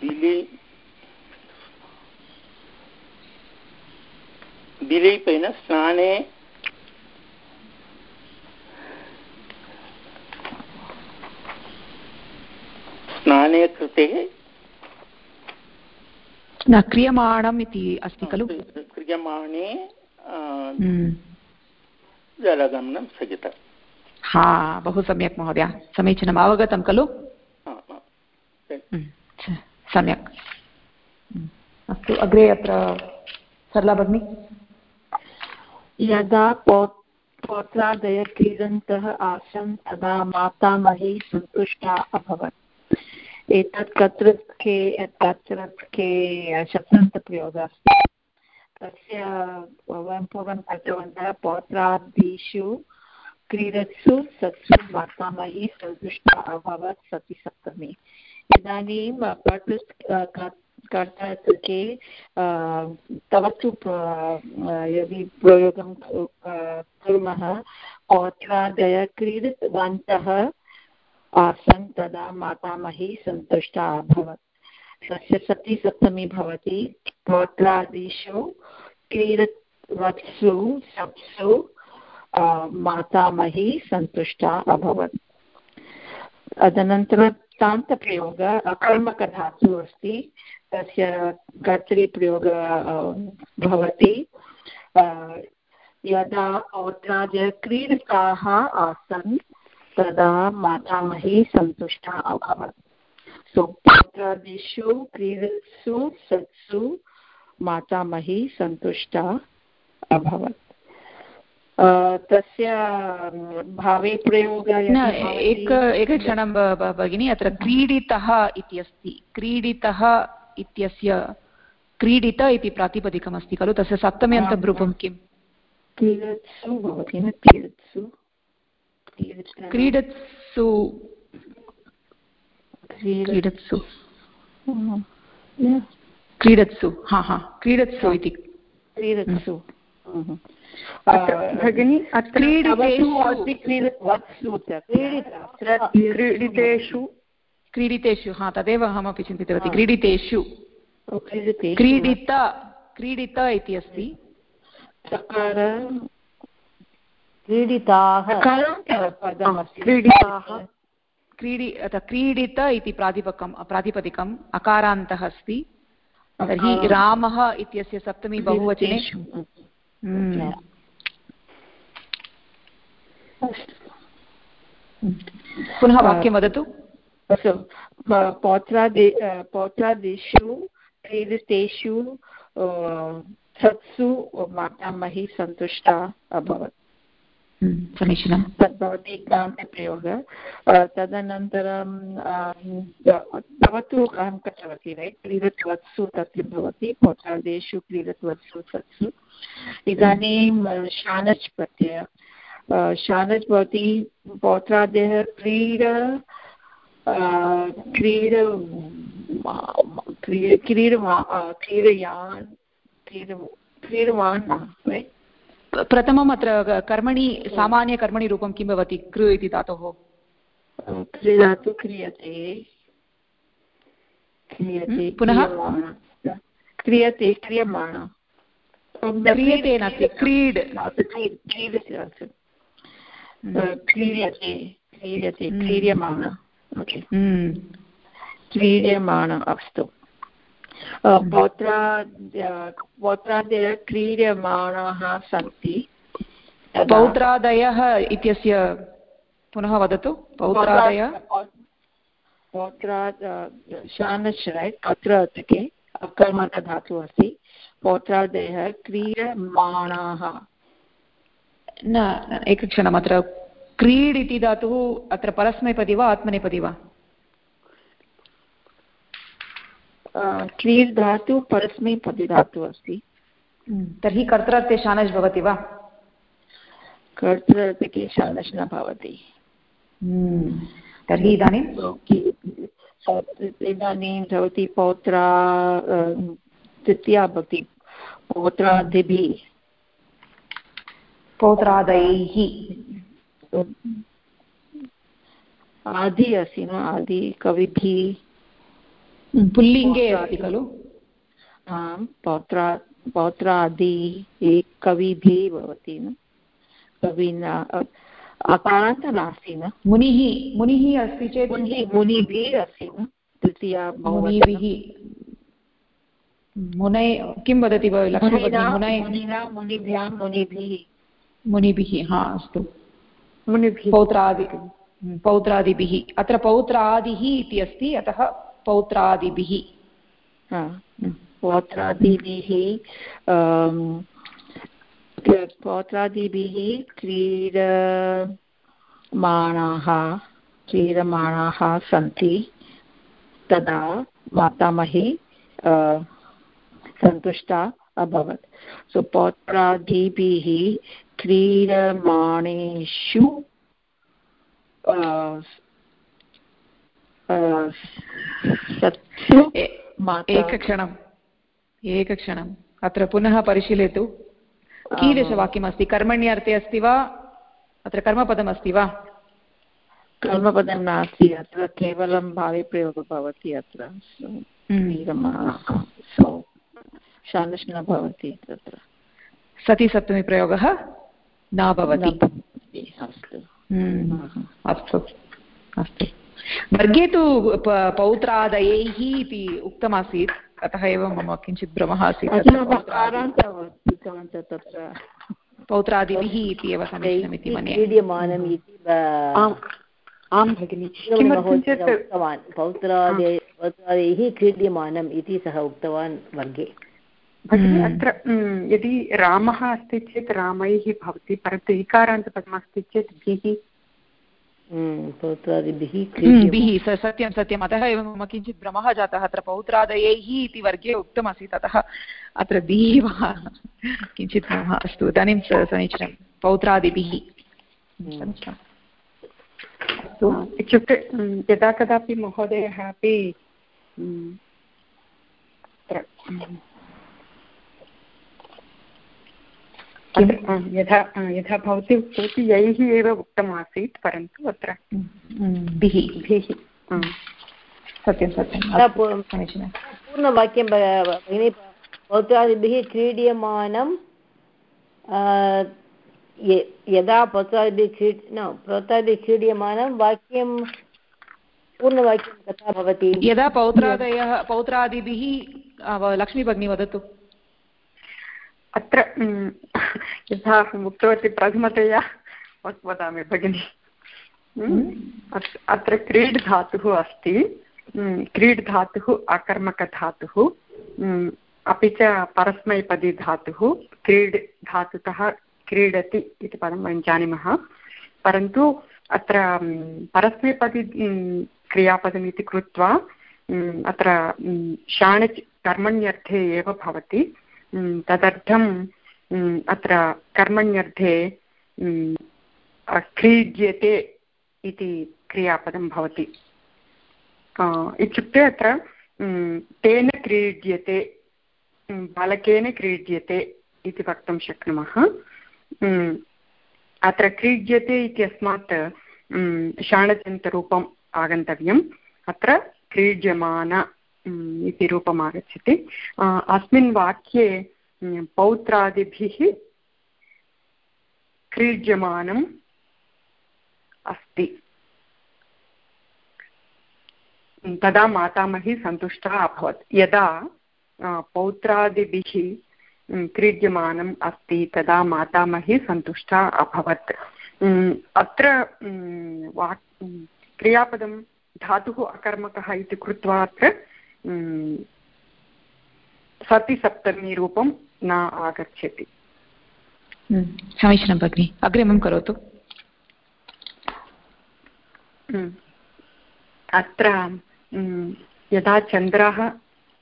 दिली दिलीपेन स्नाने स्नाने कृते न क्रियमाणम् इति अस्ति खलु? क्रियमाणे हम्म। जलगमनं स्थगितम् हा बहु सम्यक् महोदय। समीचीनम् अवगतं खलु। हम्म, सम्यक्। हम्म, अस्तु अग्रे अत्र सरला भगिनी। यदा पौ पौत्रादय क्रीडन्तः आसन् तदा मातामही सन्तुष्टा अभवत्। एतत् कत्रके तत्रके शब्दान्तप्रयोगः अस्ति तस्य वयं पूर्वं कृतवन्तः पौत्रादिषु क्रीडत्सु सत्सु मातामही सन्तुष्टा अभवत् सति सप्तमी। इदानीं कर्तृ कर्तृके तव तु यदि प्रयोगं कुर्मः, पौत्रादय क्रीडितवन्तः। आसन् तदा मातामही सन्तुष्टा अभवत्। तस्य सति सप्तमी भवति। पौत्रादिषु क्रीडवत्सु सप्सु मातामही सन्तुष्टा अभवत्। तदनन्तरं तान्तप्रयोग अकर्मकधातुः अस्ति। तस्य कर्तरिप्रयोगः अ, भवति। यदा औत्रादय क्रीडकाः आसन् तदा मातामही सन्तुष्टा अभवत्। सो पौत्रादिषु क्रीडत्सु सत्सु मातामही सन्तुष्टा अभवत्। तस्य भावे प्रयोगः एक एकक्षणं भगिनि अत्र क्रीडितः इति अस्ति क्रीडितः इत्यस्य क्रीडित इति प्रातिपदिकमस्ति खलु? तस्य सप्तमी अन्तरूपं किम्? क्रीडत्सु भवति न क्रीडत्सु। क्रीडत्- क्रीडत्सु। क्रीड- क्रीडत्सु। क्रीडत्सु हा हा क्रीडत्सु इति। क्रीडत्सु। Mhm. भगिनी क्रीडितेषु क्रीडितेषु। हा तदेव अहमपि चिन्तितवती। क्रीडितेषु। क्रीडितेषु। क्रीडित क्रीडित इति अस्ति। क्रीडिताः। क्रीडिताः। क्रीडि क्रीडित इति प्रातिपकं प्रातिपदिकम् अकारान्तः अस्ति। तर्हि रामः इत्यस्य सप्तमी बहुवचने। हम्म, पुनः वाक्यं वदतु। पौत्रादि पौत्रादिषु क्रीडितेषु सत्सु मातामही सन्तुष्टा अभवत्। समीचीनं तद् भवति क्रान्तप्रयोगः तदनन्तरं अं, तव तु अहं कृतवती रैट् क्रीडत्वत्सु तत्र भवति पौत्रादेषु क्रीडत्वत्सु तत्सु इदानीं शानच् प्रत्यय शानच् भवति पौत्रादयः क्रीड क्रीड क्रीड क्रीडमा क्रीडयान् क्रीड क्रीडवान् प्रथमम् अत्र कर्मणि सामान्यकर्मणि रूपं किं भवति? कृ इति धातोः। क्रीडा क्रियते। क्रियते पुनः? क्रियते क्रियमाण। क्रियते नास्ति। क्रीड्। क्रीड्यते क्रीड्यते क्रीड्यमाण क्रीड्यमाण अस्तु। पौत्रा पौत्रादयः क्रीड्यमाणाः सन्ति। पौत्रादयः इत्यस्य पुनः वदतु। पौत्रादयः पौत्रा शानश् रैट् अत्र के अकर्मकधातुः अस्ति पौत्रादयः क्रीडमाणाः न एकक्षणम् अत्र। क्रीड् इति धातुः अत्र परस्मैपदी वा आत्मनेपदी वा? क्रीड् धातु परस्मैपदी धातुः अस्ति। तर्हि कर्तृत्वे शानश् भवति वा? कर्तृत्वे शानश् न भवति। तर्हि इदानीं? इदानीं भवति पौत्रा तृतीया भवति पौत्रादिभिः। पौत्रादैः आदि अस्ति न? आदि कविभिः। पुल्लिङ्गे अस्ति खलु? आं पौत्रा पौत्रादि कविभिः भवति न? कविना अकारान्त नास्ति न? मुनिः मुनिः अस्ति चेत् मुनिभिः अस्ति न? तृतीया मुनिभिः। मुनै किं वदति मुनै मुनिभ्यां मुनिभिः। मुनिभिः हा अस्तु। मुनिभिः। पौत्रादि पौत्रादिभिः। अत्र पौत्रादिः इति अस्ति अतः पौत्रादिभिः। पौत्रादिभिः पौत्रादिभिः क्रीडमाणाः क्रीडमाणाः सन्ति। तदा मातामही सन्तुष्टा अभवत्। सो पौत्रादिभिः क्रीडमाणेषु एकक्षणम् एकक्षणम् अत्र पुनः परिशीलयतु कीदृशवाक्यमस्ति कर्मण्यर्थे अस्ति वा अत्र कर्मपदमस्ति वा कर्मपदं नास्ति अत्र केवलं भाविप्रयोगः भवति अत्र न भवति तत्र सति सप्तमी न भवति अस्तु अस्तु अस्तु वर्गे तु पौत्रादयैः इति उक्तमासीत् अतः एव मम किञ्चित् भ्रमः आसीत् तत्र पौत्रादिभिः इति एव समीचीनमिति मन्ये। क्रीड्यमानम् इति आं भगिनि उक्तवान्। पौत्रादय पौत्रादैः क्रीड्यमानम् इति सः उक्तवान् वर्गे भगिनि अत्र यदि रामः अस्ति चेत् रामैः भवति परन्तु इकारान्तपदमस्ति चेत् भिः पौत्रादिभिः बिः सत्यं सत्यम्। अतः एव मम किञ्चित् भ्रमः जातः। अत्र पौत्रादयैः इति वर्गे उक्तमासीत् अतः अत्र बिः वा? किञ्चित् भ्रमः अस्तु। इदानीं समीचीनं। पौत्रादिभिः। अस्तु। इत्युक्ते यदा कदापि महोदयः अपि यथा यथा भवती उक्तवती यैः एव उक्तमासीत् परन्तु अत्र बिः भिः सत्यं सत्यं समीचीनं। पूर्णवाक्यं भगिनि पौत्रादिभिः क्रीड्यमानं यदा पौत्रादिभिः क्रीड् न पौत्रादिभिः क्रीड्यमानं वाक्यं पूर्णवाक्यं कथा भवति? यदा पौत्रादयः पौत्रादिभिः लक्ष्मीभगिनी वदतु। अत्र यथा अहम् उक्तवती प्रथमतया वदामि भगिनि। अत्र क्रीड् धातुः अस्ति। क्रीड् धातुः अकर्मकधातुः अपि च परस्मैपदी धातुः क्रीड् धातुतः क्रीडति इति पदं वयं जानीमः। परन्तु अत्र परस्मैपदी क्रियापदमिति कृत्वा अत्र शाणिच् कर्मण्यर्थे एव भवति। तदर्थम् अत्र कर्मण्यर्थे क्रीड्यते इति क्रियापदं भवति। इत्युक्ते अत्र तेन क्रीड्यते बालकेन क्रीड्यते इति वक्तुं शक्नुमः। अत्र क्रीड्यते इत्यस्मात् शाणजन्तरूपम् आगन्तव्यम्। अत्र क्रीड्यमान इति रूपम् आगच्छति। अस्मिन् वाक्ये पौत्रादिभिः क्रीड्यमानम् अस्ति। तदा मातामही सन्तुष्टा अभवत्। यदा पौत्रादिभिः क्रीड्यमानम् अस्ति, तदा मातामही सन्तुष्टा अभवत्। अत्र वाक् क्रियापदं धातुः अकर्मकः इति कृत्वा अत्र सतिसप्तमीरूपं न आगच्छति। समीचीनं भगिनि अग्रिमं करोतु। अत्र यदा चन्द्रः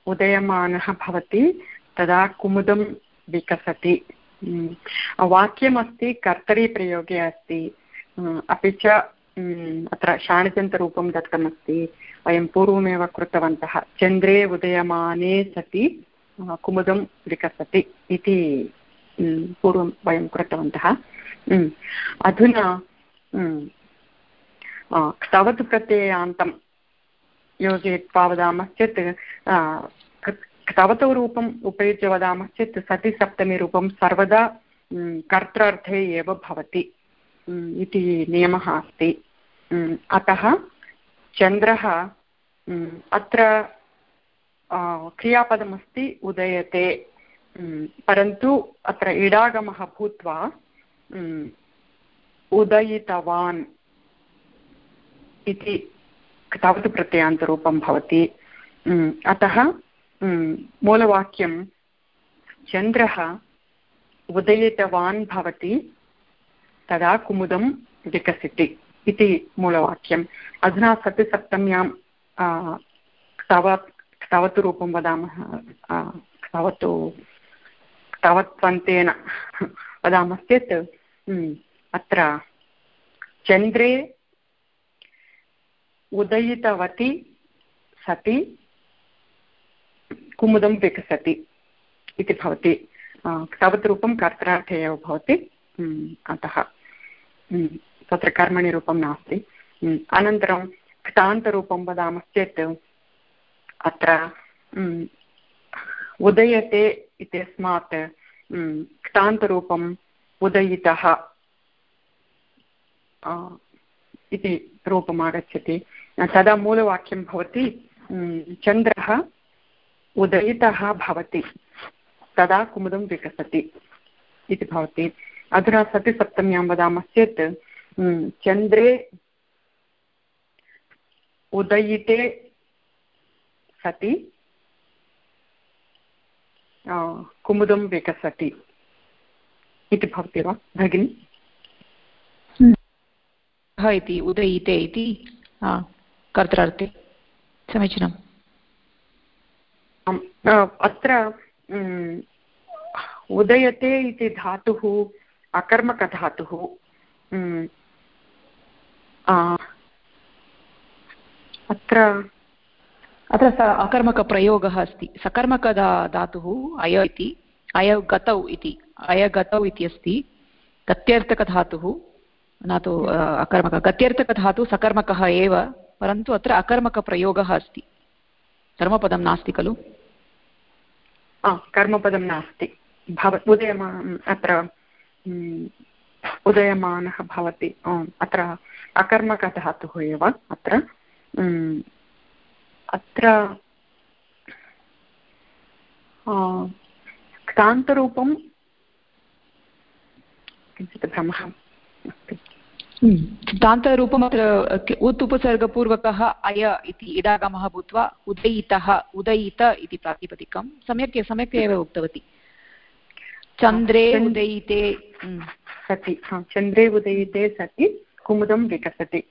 उदयमानः भवति तदा कुमुदं विकसति। वाक्यमस्ति कर्तरीप्रयोगे अस्ति। अपि च अत्र शाणिजन्तरूपं दत्तमस्ति। वयं पूर्वमेव कृतवन्तः। चन्द्रे उदयमाने सति कुमुदं विकसति इति पूर्वं वयं कृतवन्तः। अधुना क्तवत् प्रत्ययान्तं योजयित्वा वदामश्चेत् क्तवतौ रूपम् उपयुज्य वदामश्चेत् सति सप्तमीरूपं सर्वदा कर्त्रार्थे एव भवति इति नियमः अस्ति। अतः चन्द्रः अत्र क्रियापदमस्ति उदयते परन्तु अत्र इडागमः भूत्वा उदयितवान् इति तावत् प्रत्ययान्तरूपं भवति। अतः मूलवाक्यं चन्द्रः उदयितवान् भवति, तदा कुमुदं विकसति। इति मूलवाक्यम्। अधुना सप्तसप्तम्यां स्तवत् स्तवतु रूपं वदामः स्तवतु स्तवत्वन्तेन वदामश्चेत् अत्र चन्द्रे उदयितवती सति, कुमुदं विकसति इति भवति। तावत् रूपं कर्त्रार्थे एव भवति अतः तत्र कर्मणि रूपं नास्ति अनन्तरं क्तान्तरूपं वदामश्चेत् अत्र उदयते इत्यस्मात् क्तान्तरूपम् उदयितः इति रूपम् आगच्छति तदा मूलवाक्यं भवति चन्द्रः उदयितः भवति, तदा कुमुदं विकसति इति भवति। अधुना सतिसप्तम्यां वदामश्चेत् चन्द्रे उदयिते सति कुमुदं विकसति इति भवति वा भगिनि? इति उदयिते इति कर्तरार्थे समीचीनम्। अत्र उदयते इति धातुः अकर्मकधातुः अत्र अत्र स अकर्मकप्रयोगः अस्ति सकर्मकदा धातुः अय इति अय गतौ इति अयगतौ इति अस्ति गत्यर्थकधातुः न तु अकर्मक गत्यर्थकधातुः सकर्मकः एव परन्तु अत्र अकर्मकप्रयोगः अस्ति कर्मपदं नास्ति खलु कर्मपदं नास्ति भव उदयमा अत्र उदयमानः भवति अत्र अकर्मकधातुः एव अत्र। अत्र क्तान्तरूपं किञ्चित् भ्रमः अस्ति। सिद्धान्तरूपम् अत्र उत् उपसर्गपूर्वकः अय इति इडागमः भूत्वा उदयितः उदयित इति प्रातिपदिकं सम्यक् सम्यक् एव उक्तवती। चन्द्रे उदयिते सति चन्द्रे उदयिते सति। कुमुदं विकसति।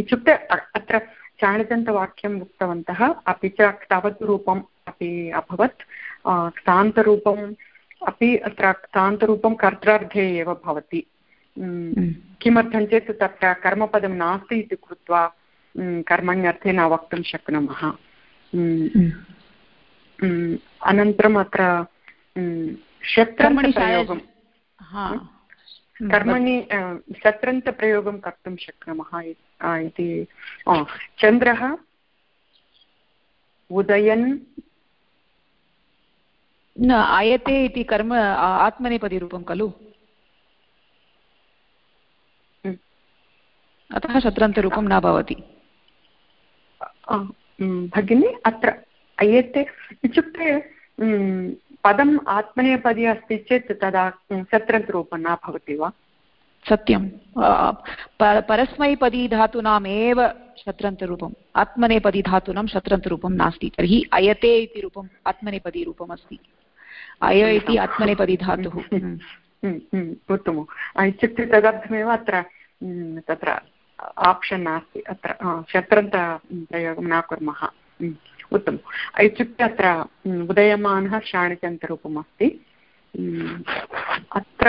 इत्युक्ते अत्र चाणितन्तवाक्यम् उक्तवन्तः अपि च क्तावत् रूपम् अपि अभवत्। क्तान्तरूपम् अपि अत्र क्तान्तरूपं कर्त्रार्धे एव भवति। किमर्थं चेत् तत्र कर्मपदं नास्ति इति कृत्वा कर्मण्यर्थे न वक्तुं शक्नुमः। अनन्तरम् अत्र शत्रन्तप्रयोगं कर्मणि शत्रन्तप्रयोगं कर्तुं शक्नुमः इति। चन्द्रः उदयन्। न आयते इति कर्म आत्मनेपदीरूपं खलु। हम्म। अतः शत्रन्तरूपं न भवति। भगिनी अत्र अयते इत्युक्ते पदम् आत्मनेपदी अस्ति चेत् तदा शत्रन्तरूपं न भवति वा? सत्यं. परस्मैपदी धातूनामेव शत्रन्तरूपम्. आत्मनेपदी धातूनां शत्रन्तरूपं नास्ति. तर्हि अयते इति रूपम् आत्मनेपदीरूपम् अस्ति अय इति आत्मनेपदी धातुः. उत्तमम्. इत्युक्ते तदर्थमेव अत्र तत्र आप्शन् नास्ति. अत्र शत्रन्त प्रयोगं न कुर्मः. उत्तमम्। इत्युक्ते अत्र उदयमानः शाणित्यन्तरूपम् अस्ति अत्र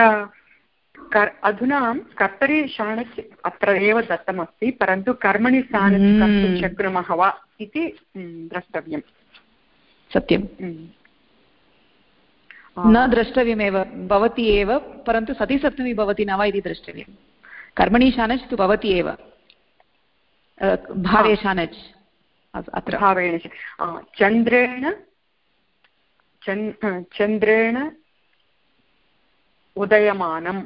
कर् अधुना कर्तरि शाणच् अत्र एव दत्तमस्ति परन्तु कर्मणि सानच् कर्तुं शक्नुमः वा इति द्रष्टव्यं सत्यं न द्रष्टव्यमेव भवति एव परन्तु सतिसप्तमी भवति न वा इति द्रष्टव्यं कर्मणि शानच् तु भवति एव। भावे शानच् अत्र भावेण चन्द्रेण चन्द्रेण उदयमानम्।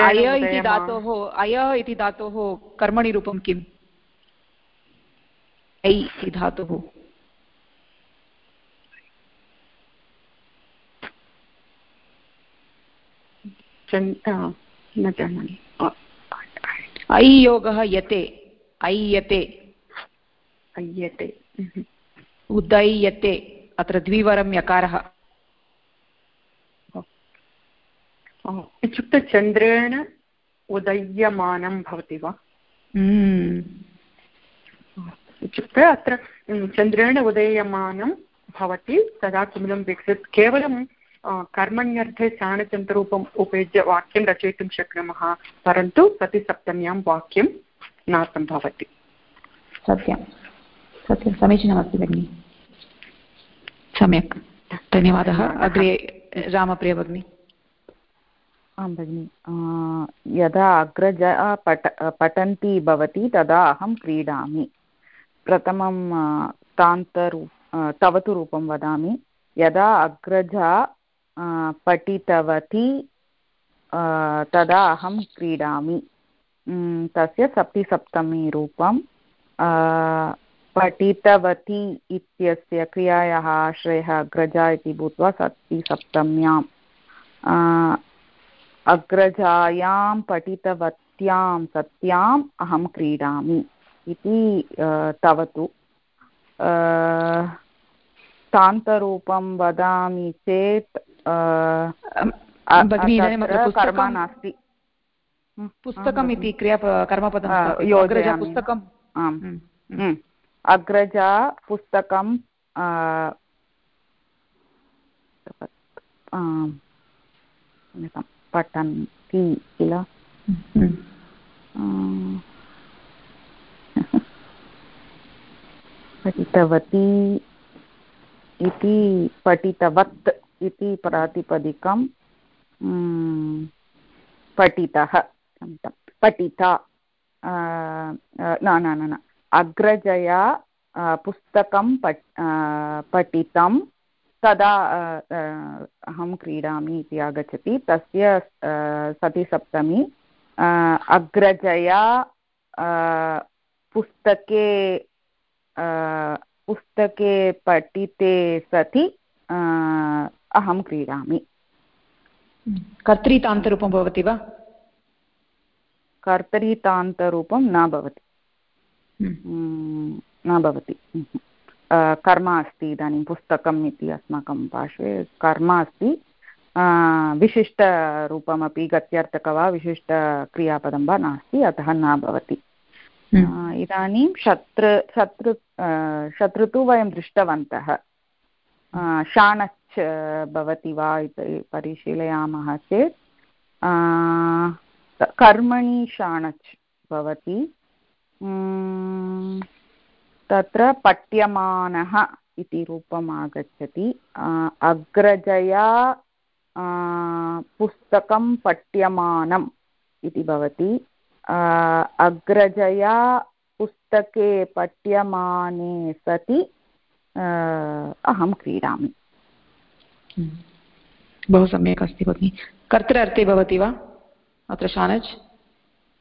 अय इति धातोः अय इति धातोः कर्मणि रूपं किम्? ऐ इति धातुः। न जानामि। ऐ योगः यते ऐयते ऐयते उदय्यते। अत्र द्विवरं यकारः। इत्युक्ते चन्द्रेण उदय्यमानं भवति वा? हम्म। इत्युक्ते अत्र चन्द्रेण उदयमानं भवति तदा किमिदं विकसित् केवलं कर्मण्यर्थे चाणचन्द्ररूपम् उपयुज्य वाक्यं रचयितुं शक्नुमः परन्तु प्रतिसप्तम्यां वाक्यं न सम्भवति सत्यं सत्यं समीचीनमस्ति भगिनि सम्यक् धन्यवादः अग्रे रामप्रिय भगिनी आं भगिनि यदा अग्रजा पठ पठन्ती भवति तदा अहं क्रीडामि प्रथमं तान्तरू तव तु रूपं वदामि यदा अग्रजा पठितवती तदा अहं क्रीडामि। तस्य सप्तिसप्तमी रूपं पठितवती इत्यस्य क्रियायाः आश्रयः अग्रजा इति भूत्वा सप्तिसप्तम्याम्। अग्रजायां पठितवत्यां सत्याम् अहं क्रीडामि इति तव तु तान्तरूपं वदामि चेत् कर्म नास्ति. पुस्तकम् इति क्रिया कर्मपदं पुस्तकम्? आम्. अग्रजा पुस्तकं पठन्ति किल? पठितवती इति पठितवत्। इति प्रातिपदिकं पठितः पठिता न न न अग्रजया पुस्तकं पठ पठितं तदा अहं क्रीडामि इति आगच्छति। तस्य सतिसप्तमी अग्रजया पुस्तके पुस्तके पठिते सति अहं क्रीडामि। कर्तृतान्तरूपं भवति वा? कर्तरीतान्तरूपं न भवति। न भवति। कर्म अस्ति इदानीं पुस्तकम् इति अस्माकं पार्श्वे। कर्म अस्ति। विशिष्टरूपमपि गत्यर्थक वा विशिष्टक्रियापदं वा नास्ति अतः न भवति। इदानीं शत्रु शत्रु शत्रु तु वयं दृष्टवन्तः। शाणच् भवति वा इति परिशीलयामः चेत् कर्मणि शाणच् भवति। तत्र पठ्यमानः इति रूपम् आगच्छति। अग्रजया पुस्तकं पठ्यमानम् इति भवति। अग्रजया पुस्तके पठ्यमाने सति अहं क्रीडामि। बहु सम्यक् अस्ति भगिनि। कर्तृ भवति वा? अत्र शानच्?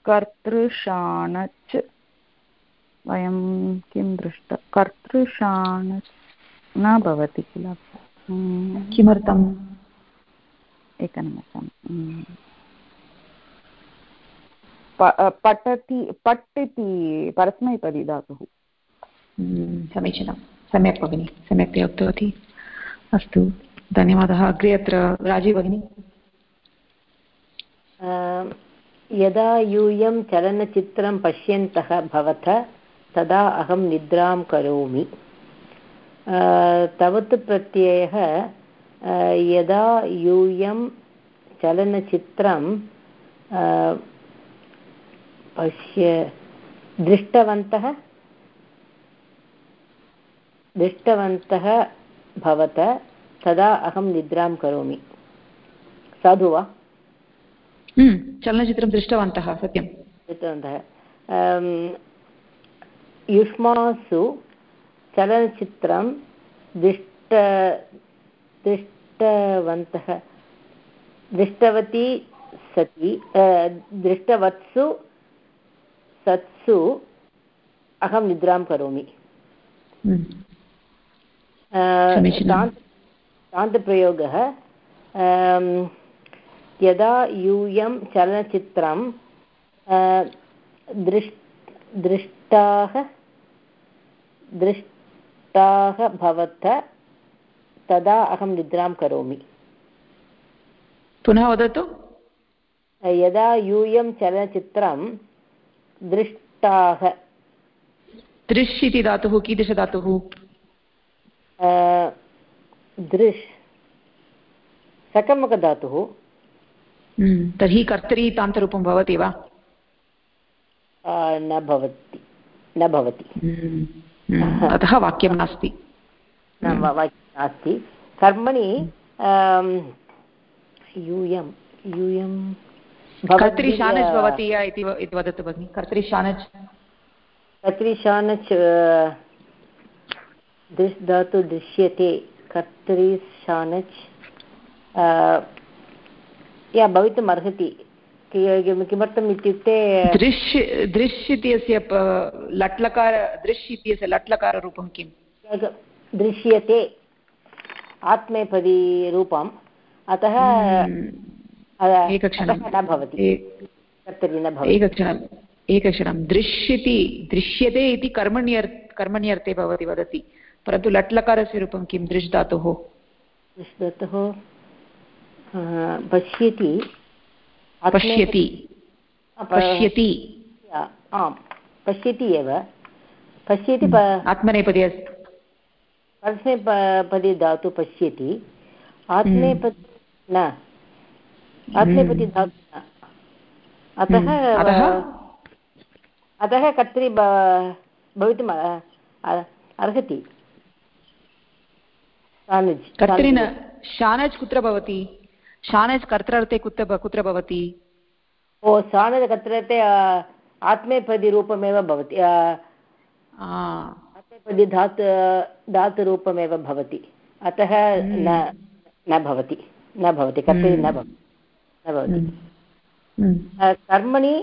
कर्तृशाणच् वयं किं दृष्ट कर्तृशाणच् न भवति किल? किमर्थम्? एकनिमिषं पठति पट् इति परस्मैपदी धातुः। समीचीनं। सम्यक् भगिनि। सम्यक्तया उक्तवती। अस्तु। धन्यवादः। अग्रे अत्र राजीव भगिनी। यदा यूयं चलनचित्रं पश्यन्तः भवथ, तदा अहं निद्रां करोमि। तवत् प्रत्ययः यदा यूयं चलनचित्रं पश्य, दृष्टवन्तः दृष्टवन्तः भवत तदा अहं निद्रां करोमि। साधु वा? हम्म, चलनचित्रं दृष्टवन्तः सत्यं दृष्टवन्तः। युष्मासु चलनचित्रं दृष्ट दृष्टवन्तः दृष्टवती सति दृष्टवत्सु सत्सु अहं निद्रां करोमि। हम्म। तान्तप्रयोगः यदा यूयं चलनचित्रं दृष् दृष्टाः दृष्टाः भवत तदा अहं निद्रां करोमि। पुनः वदतु। यदा यूयं चलनचित्रं दृष्टाः। दृश् इति धातुः कीदृशधातुः? दृश् सकर्मकधातुः हम्म, तर्हि कर्तरी तान्तरूपं भवति वा? न भवति न भवति। हम्म, हम्म, अतः वाक्यं नास्ति। नास्ति। कर्मणि यूयं यूयं कर्तरि शानच् भवति इति वदतु भगिनि। कर्तरि शानच्। कर्तरि शानच् दृश् धातु दृश्यते। कर्तरि शानच् या भवितुम् अर्हति। किमर्थम् इत्युक्ते दृश् दृश् इत्यस्य लट्लकार दृश् इत्यस्य लट्लकाररूपं किम्? दृश्यते आत्मेपदीरूपम् अतः हम्म। एकक्षणं न भवति। एकक्षणम्। एकक्षणं दृश्यति दृश्यते इति कर्मण्यर् कर्मण्यर्थे भवति वदति। परन्तु लट्लकारस्य रूपं किं दृश् धातुः दृश् धातुः पश्यति। पश्यति। पश्यति आम् पश्यति एव। पश्यति। आत्मनेपदी अस्ति धातु पश्यति। न। धातु न। अतः अतः? कर्तरि भवितुम् अर्हति। कर्तरि न शानज् कुत्र भवति? शानज् कर्त्रार्थे कुत्र कुत्र भवति? ओ शानज् कर्त्रार्थे आत्मेपदीरूपमेव भवति आत्मेपदी धातु धातुरूपमेव भवति। अतः न न भवति न भवति कर्तरि न भवति न भवति। कर्मणि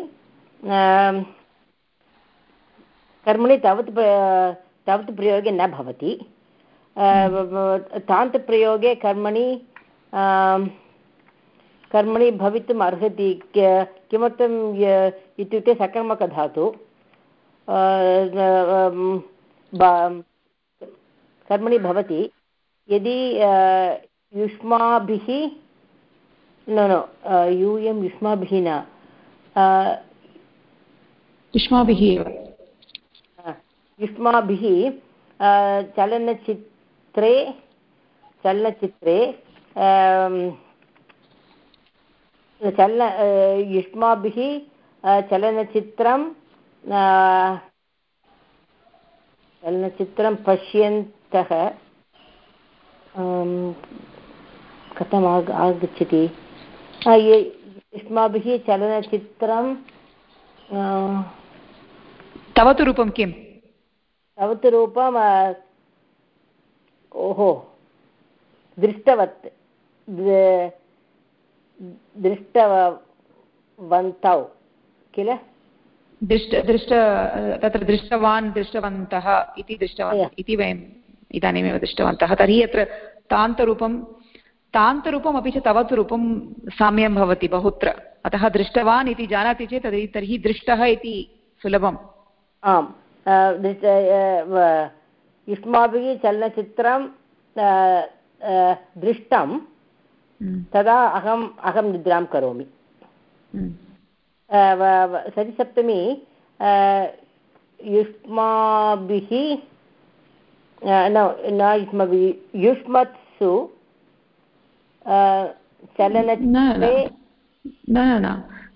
कर्मणि तावत् तावत् प्रयोगे न भवति। तान्तप्रयोगे कर्मणि कर्मणि भवितुम् अर्हति। किमर्थम् इत्युक्ते सकर्मकधातु। कर्मणि भवति। यदि युष्माभिः न न यूयं युष्माभिः न युष्माभिः युष्माभिः चलनचित्रे चलनचित्रे चलन युष्माभिः चलनचित्रं चलनचित्रं पश्यन्तः कथम् आग आगच्छति? युष्माभिः चलनचित्रं तव रूपं किम्? तव रूपं ओहो दृष्टवत् दृष्टवन्तौ किल? दृष्ट दृष्ट तत्र दृष्टवान् दृष्टवन्तः इति दृष्टवन्तः इति वयम् इदानीमेव दृष्टवन्तः। तर्हि अत्र तान्तरूपं तान्तरूपम् अपि च तवतु रूपं साम्यं भवति बहुत्र। अतः दृष्टवान् इति जानाति चेत् तर्हि तर्हि दृष्टः इति सुलभम्। आम्। युष्माभिः चलनचित्रं दृष्टं। तदा अहम् अहं निद्रां करोमि। सतिसप्तमी युष्माभिः न युष्माभिः युष्मत्सु चलनचित्रे न न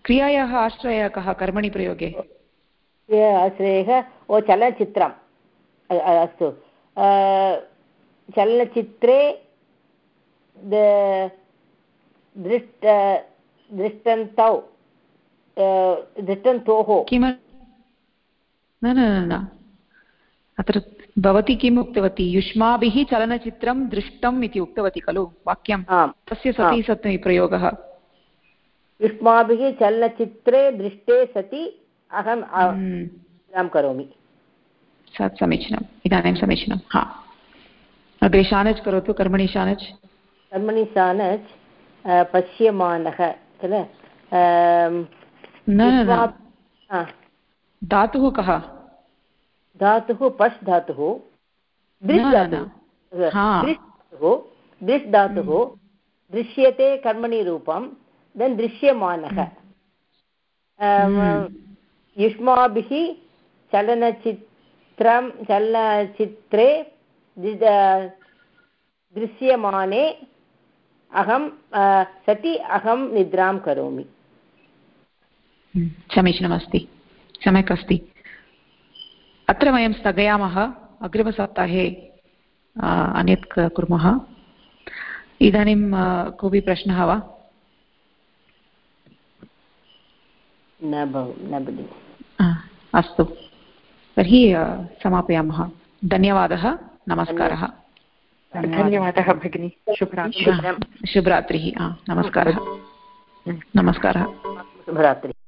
क्रियायाः आश्रयः कः कर्मणि प्रयोगे आश्रयः ओ चलनचित्रम् अस्तु चलनचित्रे दृष्ट दृष्टन्तौ दृष्टन्तोः किम न न न अत्र भवती किम् उक्तवती युष्माभिः चलनचित्रं दृष्टम् इति उक्तवती खलु वाक्यं तस्य सति सति प्रयोगः युष्माभिः चलनचित्रे दृष्टे सति अहं हम्म। करोमि समीचीनम्। इदानीं समीचीनं। हा। अग्रे शानच् करोतु कर्मणि शानच् कर्मणि शानच् पश्यमानः किल? धातुः कः? धातुः पश् धातुः। दृश् धातुः। दृश् धातुः। दृश्यते कर्मणि रूपं देन् दृश्यमानः। हम्म। युष्माभिः चलनचित्रं चलनचित्रे दृश्यमाने अहं सति अहं निद्रां करोमि। समीचीनमस्ति। सम्यक् अस्ति। अत्र वयं स्थगयामः। अग्रिमसप्ताहे अन्यत् कुर्मः। इदानीं कोऽपि प्रश्नः वा? न अस्तु। तर्हि समापयामः। धन्यवादः नमस्कारः। धन्यवादः। भगिनि। शुभरात्रिः। शुभरात्रिः। नमस्कारः। नमस्कारः। शुभरात्रिः।